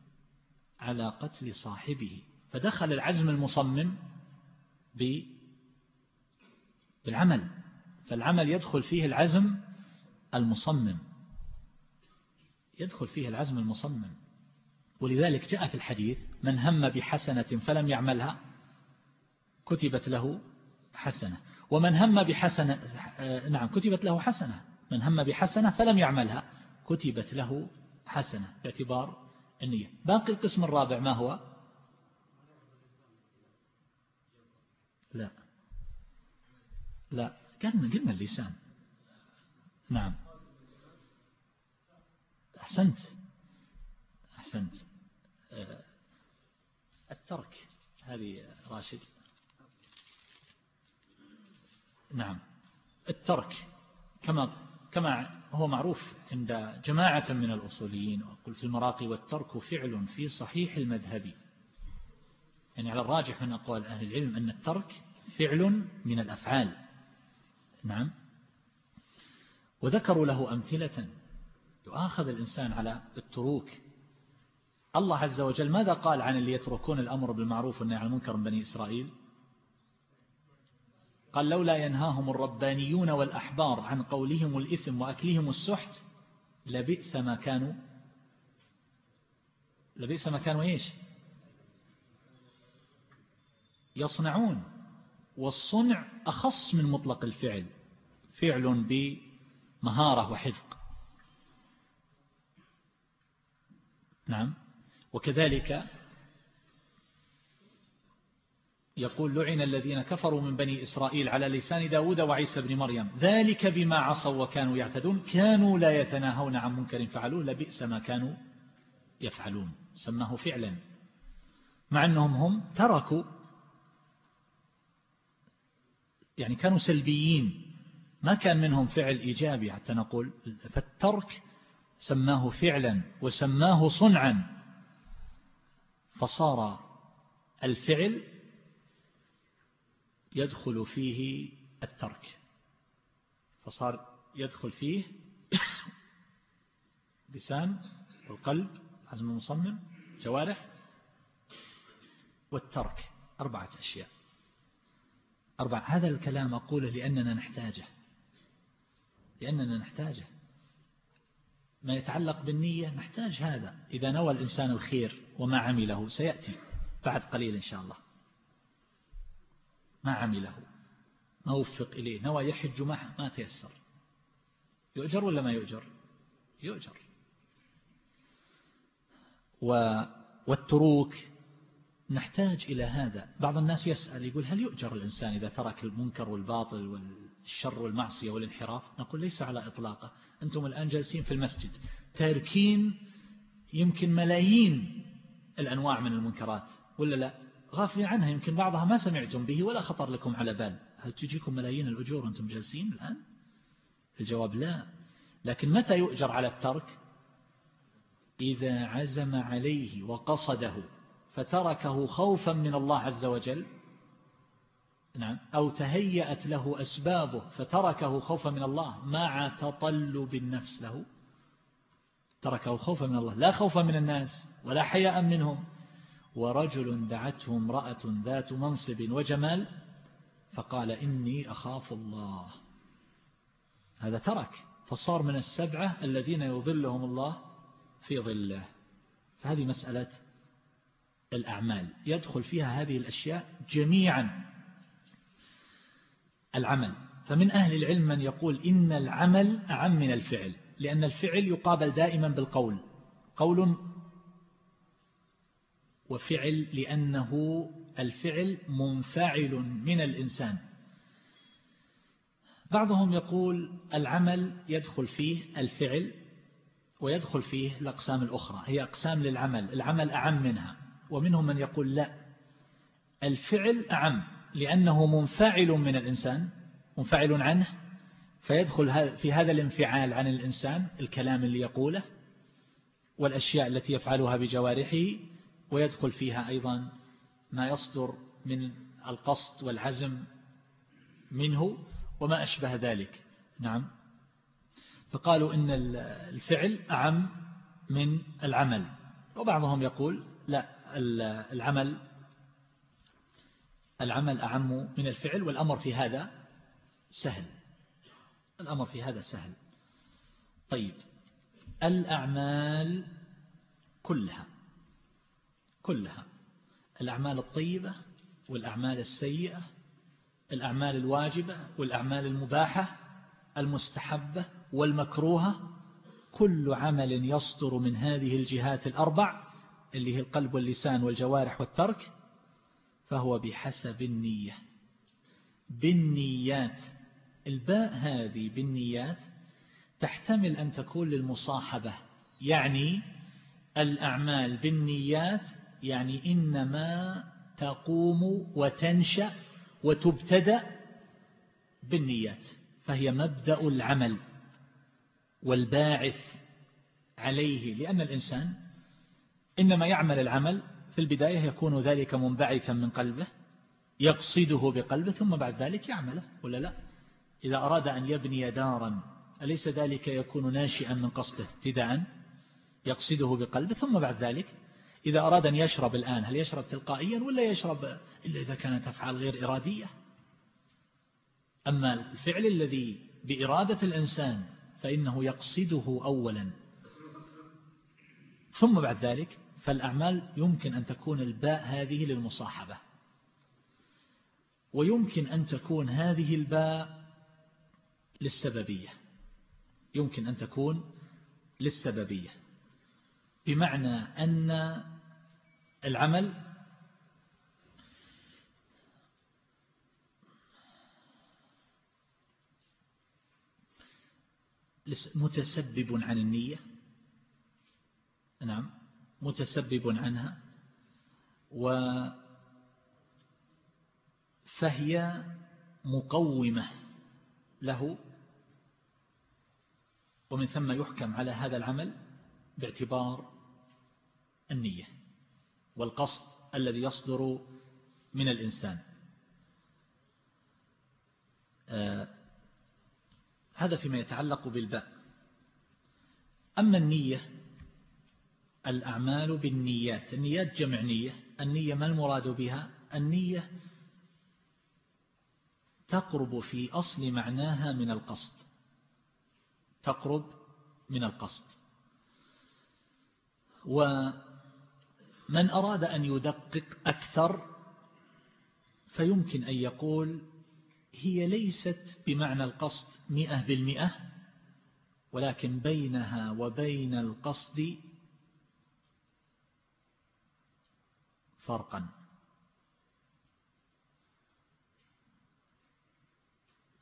على قتل صاحبه. فدخل العزم المصمم بالعمل. فالعمل يدخل فيه العزم المصمم. يدخل فيه العزم المصمم. ولذلك جاء في الحديث من هم بحسنة فلم يعملها؟ كتبت له حسنة. ومن هم بحسنة آه، نعم كتبت له حسنة. من هم بحسنة فلم يعملها؟ كتبت له حسنة. باعتبار النية. باقي القسم الرابع ما هو؟ لا. لا. قلنا قلنا اللسان. نعم. أحسنت. أحسنت. آه، الترك هذه راشد. نعم. الترك كما كما هو معروف عند جماعة من الأصوليين قلت المراقي والترك فعل في صحيح المذهب. يعني على الراجح من أقوال أهل العلم أن الترك فعل من الأفعال. نعم. وذكروا له أمثلة. يؤاخذ الإنسان على التروك. الله عز وجل ماذا قال عن اللي يتركون الأمر بالمعروف والنهي عن المنكر من بني إسرائيل؟ قال لولا ينهاهم الربانيون والأحبار عن قولهم الإثم وأكلهم السحت لبئس ما كانوا لبئس ما كانوا إيش؟ يصنعون والصنع أخص من مطلق الفعل فعل بمهارة وحذق. نعم. وكذلك يقول لعن الذين كفروا من بني إسرائيل على لسان داود وعيسى بن مريم. ذلك بما عصوا وكانوا يعتدون. كانوا لا يتناهون عن منكر فعلوه. لبئس ما كانوا يفعلون. سماه فعلا. مع أنهم هم تركوا يعني كانوا سلبيين. ما كان منهم فعل إيجابي حتى نقول. فالترك سماه فعلا وسماه صنعا. فصار الفعل يدخل فيه الترك. فصار يدخل فيه *coughs* لسان والقلب عزم المصمم جوارح والترك. أربعة أشياء. أربعة. هذا الكلام أقوله لأننا نحتاجه. لأننا نحتاجه. ما يتعلق بالنية نحتاج هذا. إذا نوى الإنسان الخير وما عمله سيأتي بعد قليل إن شاء الله. ما عمله. ما وفق إليه. نوى يحج ما تيسر. يؤجر ولا ما يؤجر؟ يؤجر. والتروك نحتاج إلى هذا. بعض الناس يسأل يقول هل يؤجر الإنسان إذا ترك المنكر والباطل والشر والمعصية والانحراف؟ نقول ليس على إطلاقه. أنتم الآن جالسين في المسجد. تاركين يمكن ملايين الأنواع من المنكرات ولا لا؟ غافلين عنها يمكن بعضها ما سمعتم به ولا خطر لكم على بال. هل تجيكم ملايين الأجور وأنتم جالسين الآن؟ الجواب لا. لكن متى يؤجر على الترك؟ إذا عزم عليه وقصده فتركه خوفا من الله عز وجل. نعم. أو تهيأت له أسبابه فتركه خوفا من الله مع تطلب النفس له. تركه خوفا من الله لا خوفا من الناس ولا حياء منهم. ورجل دعته امرأة ذات منصب وجمال فقال إني أخاف الله. هذا ترك فصار من السبعة الذين يظلهم الله في ظله. فهذه مسألة الأعمال. يدخل فيها هذه الأشياء جميعا. العمل. فمن أهل العلم من يقول إن العمل أعم من الفعل لأن الفعل يقابل دائما بالقول. قول وفعل لأنه الفعل منفعل من الإنسان. بعضهم يقول العمل يدخل فيه الفعل ويدخل فيه الأقسام الأخرى هي أقسام للعمل العمل أعم منها ومنهم من يقول لا الفعل أعم لأنه منفعل من الإنسان منفعل عنه فيدخل في هذا الانفعال عن الإنسان الكلام اللي يقوله والأشياء التي يفعلها بجوارحه ويدخل فيها أيضا ما يصدر من القصد والعزم منه وما أشبه ذلك. نعم. فقالوا إن الفعل أعم من العمل. وبعضهم يقول لا العمل العمل أعم من الفعل والأمر في هذا سهل. الأمر في هذا سهل. طيب. الأعمال كلها. كلها. الأعمال الطيبة والأعمال السيئة الأعمال الواجبة والأعمال المباحة المستحبة والمكروهة. كل عمل يصدر من هذه الجهات الأربع اللي هي القلب واللسان والجوارح والترك فهو بحسب النية. بالنيات. الباء هذه بالنيات تحتمل أن تكون للمصاحبة يعني الأعمال بالنيات يعني إنما تقوم وتنشأ وتبتدأ بالنيات فهي مبدأ العمل والباعث عليه لأن الإنسان إنما يعمل العمل في البداية يكون ذلك منبعثا من قلبه يقصده بقلبه ثم بعد ذلك يعمله ولا لا؟ إذا أراد أن يبني دارا أليس ذلك يكون ناشئا من قصده ابتداء يقصده بقلبه ثم بعد ذلك إذا أراد أن يشرب الآن هل يشرب تلقائيا ولا يشرب إلا إذا كانت أفعال غير إرادية؟ أما الفعل الذي بإرادة الإنسان فإنه يقصده أولا. ثم بعد ذلك فالأعمال يمكن أن تكون الباء هذه للمصاحبة. ويمكن أن تكون هذه الباء للسببية. يمكن أن تكون للسببية. بمعنى أن العمل متسبب عن النية. نعم متسبب عنها. و فهي مقومة له. ومن ثم يحكم على هذا العمل باعتبار النية. والقصد الذي يصدر من الإنسان. آه هذا فيما يتعلق بالباء. أما النية الأعمال بالنيات. النيات جمع نية. النية ما المراد بها؟ النية تقرب في أصل معناها من القصد. تقرب من القصد. ومن أراد أن يدقق أكثر فيمكن أن يقول هي ليست بمعنى القصد مئة بالمئة ولكن بينها وبين القصد فرقا.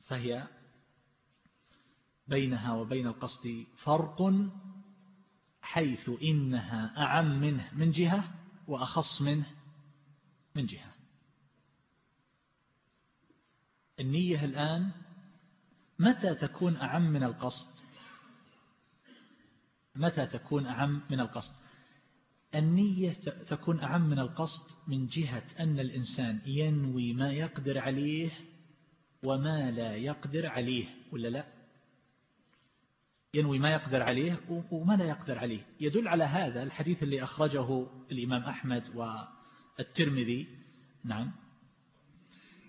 فهي بينها وبين القصد فرق حيث إنها أعم منه من جهة وأخص منه من جهة. النية الآن متى تكون أعم من القصد؟ متى تكون أعم من القصد؟ النية تكون أعم من القصد من جهة أن الإنسان ينوي ما يقدر عليه وما لا يقدر عليه ولا لا؟ ينوي ما يقدر عليه وما لا يقدر عليه. يدل على هذا الحديث اللي أخرجه الإمام أحمد والترمذي. نعم.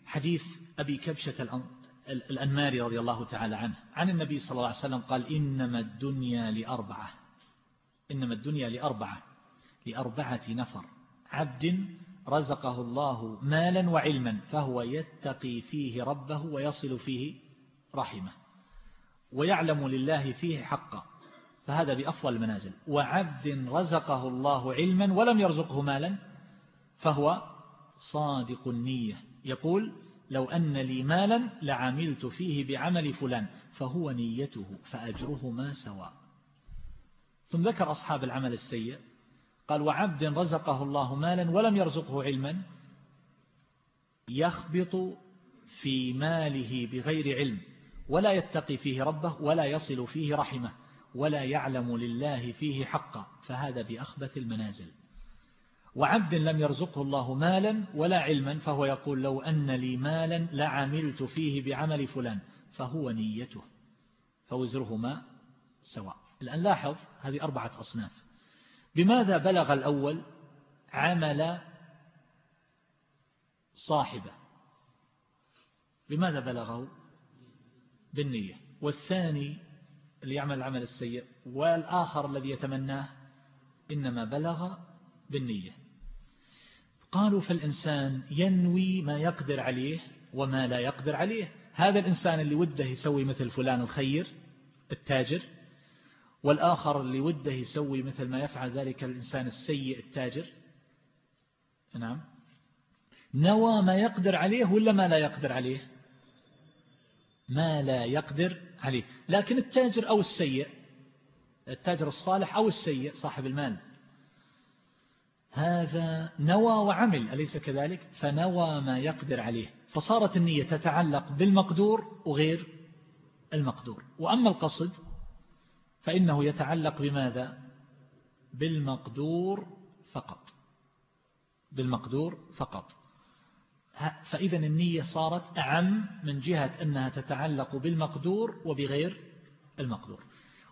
حديث أبي كبشة الأنماري رضي الله تعالى عنه. عن النبي صلى الله عليه وسلم قال إنما الدنيا لأربعة. إنما الدنيا لأربعة. لأربعة نفر. عبد رزقه الله مالا وعلما فهو يتقي فيه ربه ويصل فيه رحمه. ويعلم لله فيه حقا. فهذا بأفضل المنازل. وعبد رزقه الله علما ولم يرزقه مالا فهو صادق النية. يقول لو أن لي مالا لعملت فيه بعمل فلان فهو نيته فأجرهما سواء ثم ذكر أصحاب العمل السيء. قال وعبد رزقه الله مالا ولم يرزقه علما يخبط في ماله بغير علم. ولا يتقي فيه ربه ولا يصل فيه رحمه ولا يعلم لله فيه حقا فهذا بأخبث المنازل. وعبد لم يرزقه الله مالا ولا علما فهو يقول لو أن لي مالا لعملت فيه بعمل فلان فهو نيته. فوزرهما سواء. الآن لاحظ هذه أربعة أصناف. بماذا بلغ الأول عمل صاحبه؟ بماذا بلغه؟ بالنية. والثاني اللي يعمل العمل السيء والآخر الذي يتمناه إنما بلغ بالنية. قالوا فالإنسان ينوي ما يقدر عليه وما لا يقدر عليه. هذا الإنسان اللي وده يسوي مثل فلان الخير التاجر والآخر اللي وده يسوي مثل ما يفعل ذلك الإنسان السيء التاجر. نعم. نوى ما يقدر عليه ولا ما لا يقدر عليه؟ ما لا يقدر عليه. لكن التاجر أو السيء التاجر الصالح أو السيء صاحب المال هذا نوى وعمل أليس كذلك؟ فنوى ما يقدر عليه. فصارت النية تتعلق بالمقدور وغير المقدور. وأما القصد فإنه يتعلق بماذا؟ بالمقدور فقط. بالمقدور فقط. فإذا النية صارت أعم من جهة أنها تتعلق بالمقدور وبغير المقدور.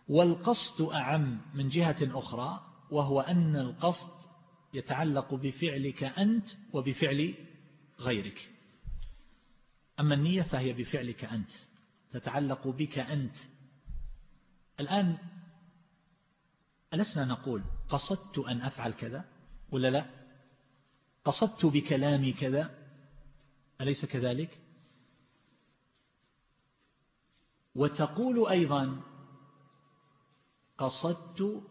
والقصد أعم من جهة أخرى وهو أن القصد يتعلق بفعلك أنت وبفعل غيرك. أما النية فهي بفعلك أنت تتعلق بك أنت. الآن ألسنا نقول قصدت أن أفعل كذا ولا لا؟ قصدت بكلامي كذا أليس كذلك؟ وتقول أيضا قصدت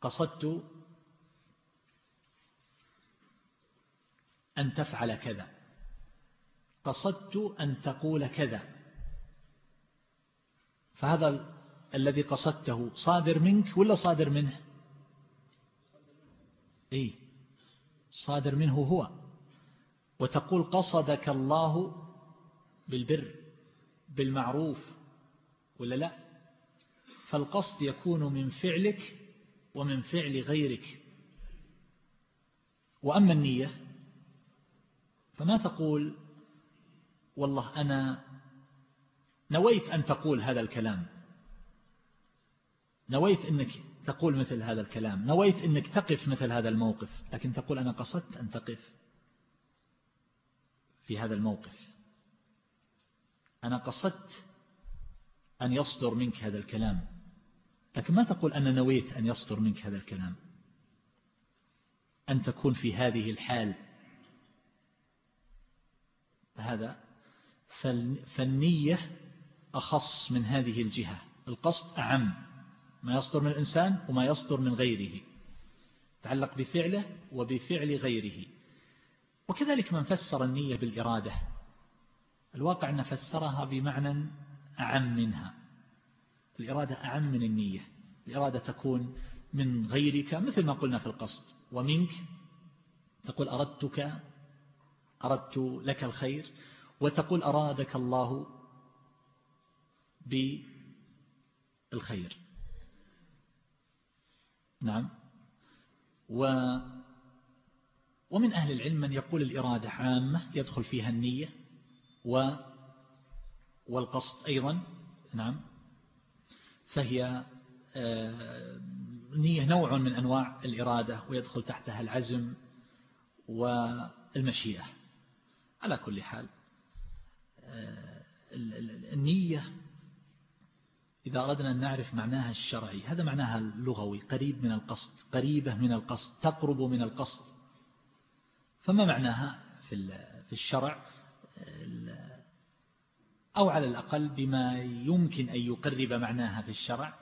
قصدت أن تفعل كذا. قصدت أن تقول كذا. فهذا الذي قصدته صادر منك ولا صادر منه؟ أي صادر منه هو. وتقول قصدك الله بالبر بالمعروف ولا لا؟ فالقصد يكون من فعلك ومن فعل غيرك. وأما النية فما تقول والله أنا نويت أن تقول هذا الكلام. نويت أنك تقول مثل هذا الكلام. نويت أنك تقف مثل هذا الموقف. لكن تقول أنا قصدت أن تقف. في هذا الموقف. أنا قصدت أن يصدر منك هذا الكلام لكن ما تقول أنا نويت أن يصدر منك هذا الكلام؟ أن تكون في هذه الحال. هذا فالنية أخص من هذه الجهة. القصد أعم. ما يصدر من الإنسان وما يصدر من غيره. تعلق بفعله وبفعل غيره. وكذلك من فسر النية بالإرادة. الواقع أن فسرها بمعنى أعم منها. الإرادة أعم من النية. الإرادة تكون من غيرك مثل ما قلنا في القصد. ومنك تقول أردتك أردت لك الخير وتقول أرادك الله بالخير. نعم. و ومن أهل العلم من يقول الإرادة عامة يدخل فيها النية و والقصد أيضا نعم فهي آه، نوع من أنواع الإرادة ويدخل تحتها العزم والمشيئة. على كل حال آه، النية إذا أردنا أن نعرف معناها الشرعي هذا معناها اللغوي قريب من القصد قريبة من القصد تقرب من القصد. فما معناها في الشرع أو على الأقل بما يمكن أن يقرب معناها في الشرع.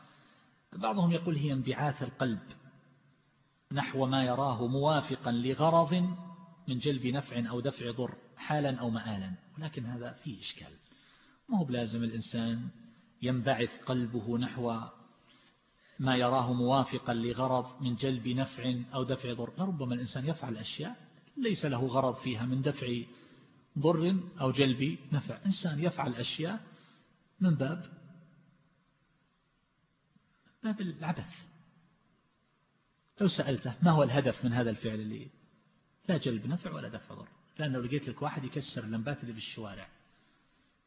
بعضهم يقول هي انبعاث القلب نحو ما يراه موافقا لغرض من جلب نفع أو دفع ضر حالا أو مآلا. ولكن هذا فيه إشكال. ما هو بلازم الإنسان ينبعث قلبه نحو ما يراه موافقا لغرض من جلب نفع أو دفع ضر؟ لربما الإنسان يفعل أشياء ليس له غرض فيها من دفع ضر أو جلب نفع. إنسان يفعل أشياء من باب باب العبث. لو سألته ما هو الهدف من هذا الفعل اللي لا جلب نفع ولا دفع ضر؟ لأنه لقيت لك واحد يكسر اللمبات اللي بالشوارع.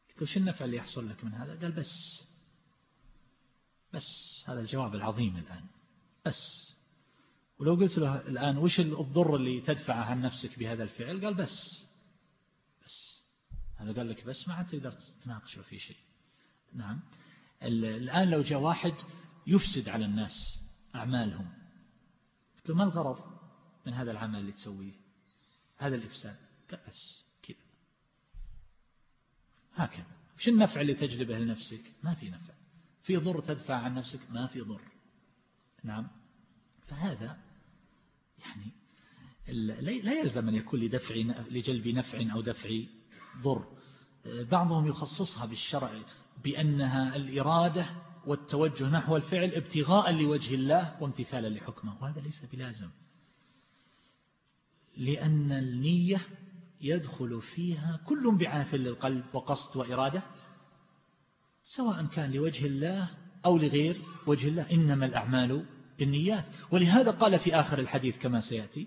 قلت له شو النفع اللي يحصل لك من هذا؟ قال بس بس. هذا الجواب العظيم الآن. بس. ولو قلت له الآن وش الضر اللي تدفعه عن نفسك بهذا الفعل؟ قال بس. بس. هذا قال لك بس ما عاد تقدر تناقشه في شيء. نعم. الآن لو جاء واحد يفسد على الناس أعمالهم. قلت له ما الغرض من هذا العمل اللي تسويه؟ هذا الإفساد. قال بس. كذا. هكذا. وش النفع اللي تجلبه لنفسك؟ ما في نفع. في ضر تدفع عن نفسك؟ ما في ضر. نعم. فهذا يعني لا يلزم أن يكون لدفع لجلب نفع أو دفع ضر. بعضهم يخصصها بالشرع بأنها الإرادة والتوجه نحو الفعل ابتغاء لوجه الله وامتثالا لحكمه وهذا ليس بلازم. لأن النية يدخل فيها كل انبعاث للقلب وقصد وإرادة سواء كان لوجه الله أو لغير وجه الله. إنما الأعمال بالنيات. ولهذا قال في آخر الحديث كما سيأتي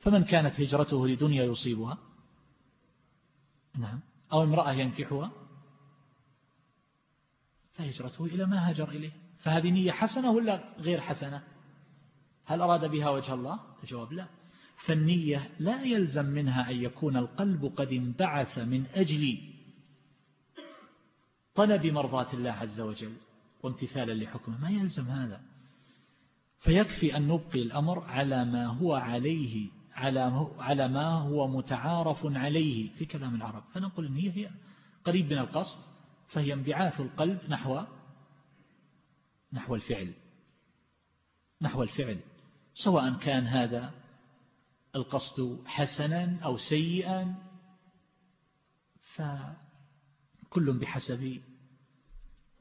فمن كانت هجرته لدنيا يصيبها؟ نعم. أو امرأة ينكحها؟ فهجرته إلى ما هاجر إليه. فهذه نية حسنة ولا غير حسنة؟ هل أراد بها وجه الله؟ الجواب لا. فالنية لا يلزم منها أن يكون القلب قد انبعث من أجل طلب مرضات الله عز وجل وامتثالا لحكمه. ما يلزم هذا؟ فيكفي أن نبقي الأمر على ما هو عليه على على ما هو متعارف عليه في كلام العرب. فنقول إن هي قريب من القصد فهي انبعاث القلب نحو نحو الفعل نحو الفعل. سواء كان هذا القصد حسنا أو سيئا فكل بحسب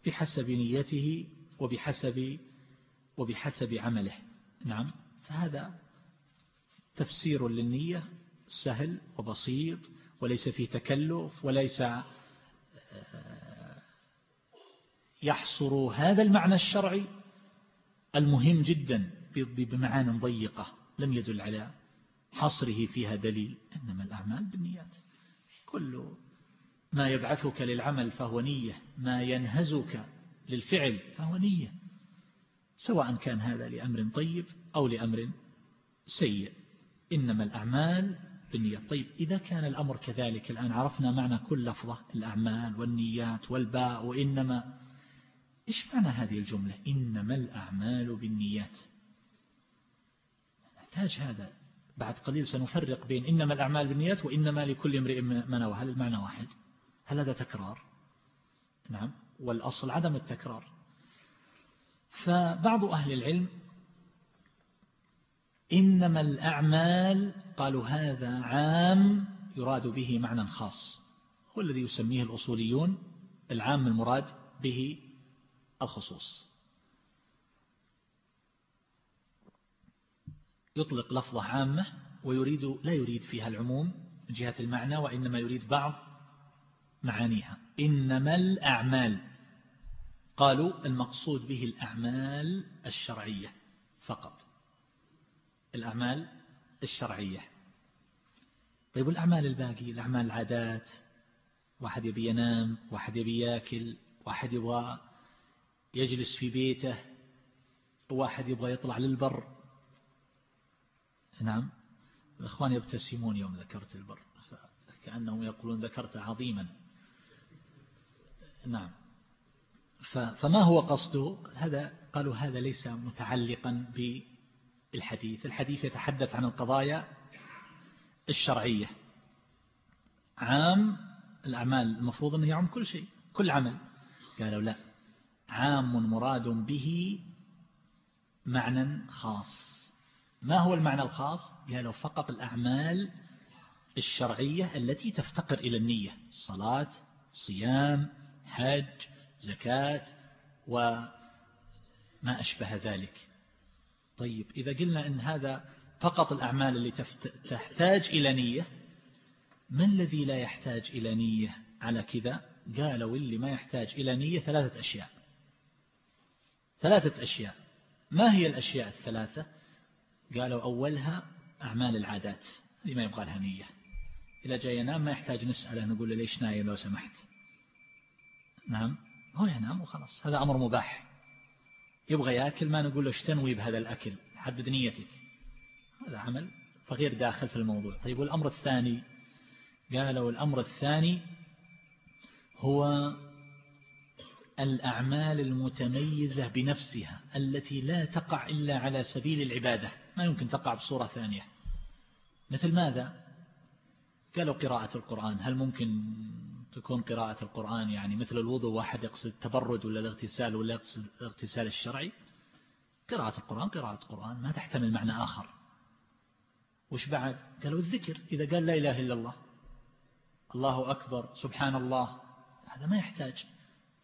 بحسب نيته وبحسب وبحسب عمله. نعم. فهذا تفسير للنية سهل وبسيط وليس فيه تكلف وليس آه، يحصر هذا المعنى الشرعي المهم جدا بمعان ضيقة لم يدل على حصره فيها دليل إنما الأعمال بالنيات. كل ما يبعثك للعمل فهو نية ما ينهزك للفعل فهو نية. سواء كان هذا لأمر طيب أو لأمر سيء. إنما الأعمال بالنية طيب إذا كان الأمر كذلك الآن عرفنا معنى كل لفظة الأعمال والنيات والباء وإنما إيش معنى هذه الجملة؟ إنما الأعمال بالنيات. نحتاج هذا. بعد قليل سنفرق بين إنما الأعمال بالنيات وإنما لكل امرئ ما نوى. هل المعنى واحد؟ هل هذا تكرار؟ نعم. والأصل عدم التكرار. فبعض أهل العلم إنما الأعمال قالوا هذا عام يراد به معنى خاص هو الذي يسميه الأصوليون العام المراد به الخصوص. يطلق لفظة عامة ويريد لا يريد فيها العموم من جهة المعنى وإنما يريد بعض معانيها. إنما الأعمال قالوا المقصود به الأعمال الشرعية فقط. الأعمال الشرعية. طيب والأعمال الباقي؟ الأعمال العادات. واحد يبي ينام واحد يبي ياكل واحد يبغى يجلس في بيته واحد يبغى يطلع للبر. نعم. الإخوان يبتسمون يوم ذكرت البر كأنهم يقولون ذكرت عظيما. نعم. فما هو قصده هذا قالوا هذا ليس متعلقا بالحديث. الحديث يتحدث عن القضايا الشرعية. عام الأعمال المفروض أنه يعم كل شيء كل عمل. قالوا لا عام مراد به معنى خاص. ما هو المعنى الخاص؟ قالوا فقط الأعمال الشرعية التي تفتقر إلى النية. صلاة صيام حج زكاة وما أشبه ذلك. طيب إذا قلنا أن هذا فقط الأعمال اللي تحتاج إلى نية ما الذي لا يحتاج إلى نية على كذا؟ قالوا اللي ما يحتاج إلى نية ثلاثة أشياء. ثلاثة أشياء. ما هي الأشياء الثلاثة؟ قالوا أولها أعمال العادات اللي ما يبغى لها نية. إذا جاي ينام ما يحتاج نسأله نقول له ليش نايم لو سمحت؟ نعم؟ هو ينام وخلاص هذا أمر مباح. يبغى يأكل ما نقول له اشتنوي بهذا الأكل؟ حدد نيتك. هذا عمل فغير داخل في الموضوع. طيب والأمر الثاني؟ قالوا الأمر الثاني هو الأعمال المتميزة بنفسها التي لا تقع إلا على سبيل العبادة. ما يمكن تقع بصورة ثانية. مثل ماذا؟ قالوا قراءة القرآن. هل ممكن تكون قراءة القرآن يعني مثل الوضوء واحد يقصد التبرد ولا الاغتسال ولا يقصد الاغتسال الشرعي؟ قراءة القرآن قراءة القرآن ما تحتمل معنى آخر. وش بعد؟ قالوا الذكر إذا قال لا إله إلا الله الله أكبر سبحان الله هذا ما يحتاج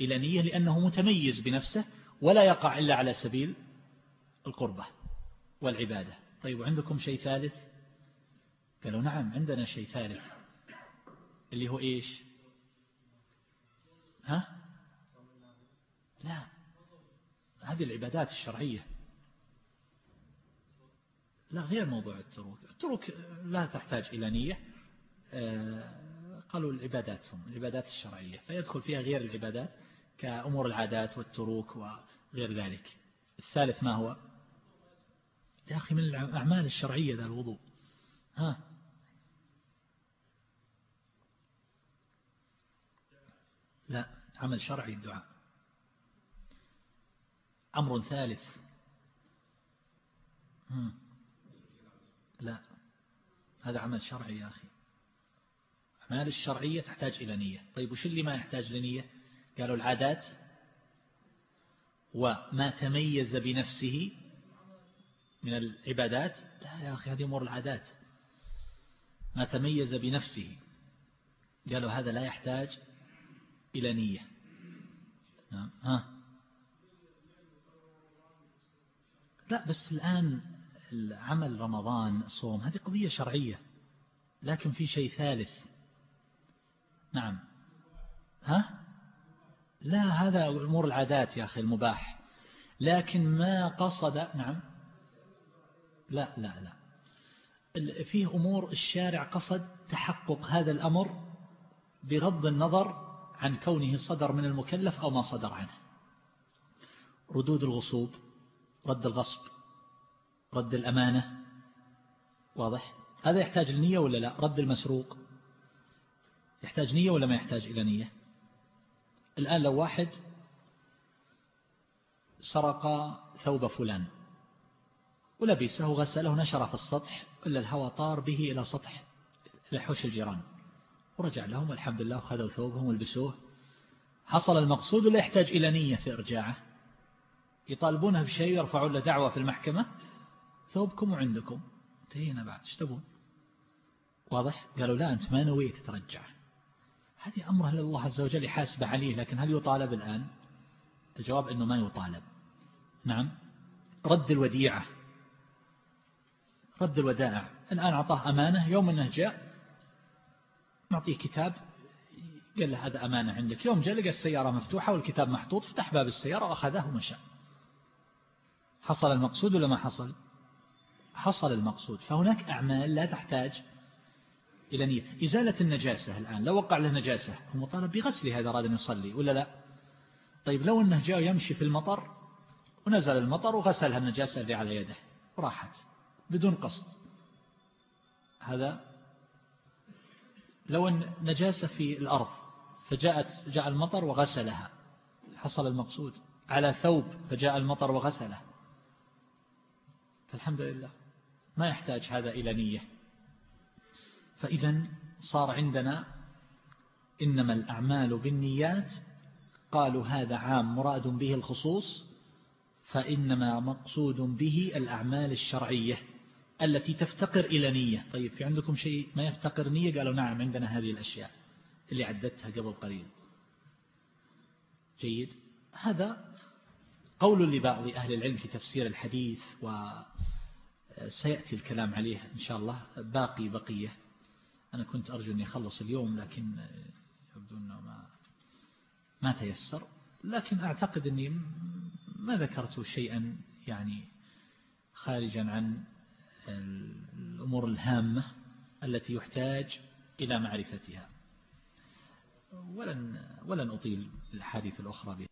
إلى نية لأنه متميز بنفسه ولا يقع إلا على سبيل القربة والعبادة. طيب وعندكم شيء ثالث؟ قالوا نعم عندنا شيء ثالث اللي هو إيش؟ ها؟ لا. هذه العبادات الشرعية. لا غير موضوع التروك. التروك لا تحتاج إلى نية. آه، قالوا العبادات هم العبادات الشرعية. فيدخل فيها غير العبادات كأمور العادات والتروك وغير ذلك. الثالث ما هو؟ يا أخي من الأعمال الشرعية ذا الوضوء. ها؟ لا عمل شرعي الدعاء. أمر ثالث. لا هذا عمل شرعي يا أخي. أعمال الشرعية تحتاج إلى نية. طيب وش اللي ما يحتاج لنية قالوا العادات وما تميز بنفسه من العبادات. لا يا أخي هذه أمور العادات. ما تميز بنفسه. قالوا هذا لا يحتاج إلى نية. نعم. ها. لا بس الآن عمل رمضان صوم هذه قضية شرعية لكن في شيء ثالث. نعم. ها؟ لا هذا أمور العادات يا أخي المباح. لكن ما قصد نعم. لا لا لا. فيه أمور الشارع قصد تحقق هذا الأمر بغض النظر عن كونه صدر من المكلف أو ما صدر عنه. ردود الغصوب رد الغصب رد الأمانة واضح؟ هذا يحتاج لنية ولا لا؟ رد المسروق. يحتاج نية ولا ما يحتاج إلى نية؟ الآن لو واحد سرق ثوب فلان ولبسه غسله نشر في السطح إلا الهواء طار به إلى سطح لحوش الجيران. ورجع لهم الحمد لله وخذوا ثوبهم ولبسوه. حصل المقصود ولا يحتاج إلى نية في إرجاعه؟ يطالبونه بشيء يرفعون له دعوة في المحكمة؟ ثوبكم وعندكم. انتهينا بعد. إيش تبون؟ واضح؟ قالوا لا أنت ما نويت ترجع. هذه أمرة لله عز وجل يحاسب عليه لكن هل يطالب الآن؟ الجواب أنه ما يطالب. نعم. رد الوديعة. رد الودائع. الآن أعطاه أمانة يوم أنه جاء نعطيه كتاب قال له هذا أمانة عندك. يوم جاء لقى السيارة مفتوحة والكتاب محطوط فتح باب السيارة وأخذه ومشى. حصل المقصود ولا ما حصل؟ حصل المقصود. فهناك أعمال لا تحتاج إلى نية. إزالة النجاسة الآن لو وقع له نجاسة هو مطالب بغسلها إذا أراد أن يصلي ولا لا؟ طيب لو أنه جاء يمشي في المطر ونزل المطر وغسلها النجاسة اللي على يده وراحت بدون قصد. هذا لو أن نجاسة في الأرض فجاءت جاء المطر وغسلها. حصل المقصود. على ثوب فجاء المطر وغسله. فالحمد لله. ما يحتاج هذا إلى نية. فإذا صار عندنا إنما الأعمال بالنيات. قالوا هذا عام مراد به الخصوص فإنما مقصود به الأعمال الشرعية. التي تفتقر إلى نية. طيب في عندكم شيء ما يفتقر نية؟ قالوا نعم عندنا هذه الأشياء اللي عددتها قبل قليل. جيد. هذا قول لبعض أهل العلم في تفسير الحديث وسيأتي الكلام عليه إن شاء الله. باقي بقية. أنا كنت أرجو أن يخلص اليوم لكن يبدو أنه ما ما تيسر. لكن أعتقد أني ما ذكرت شيئا يعني خارجا عن الأمور الهامة التي يحتاج إلى معرفتها. ولن ولن أطيل الحديث الأخرى بها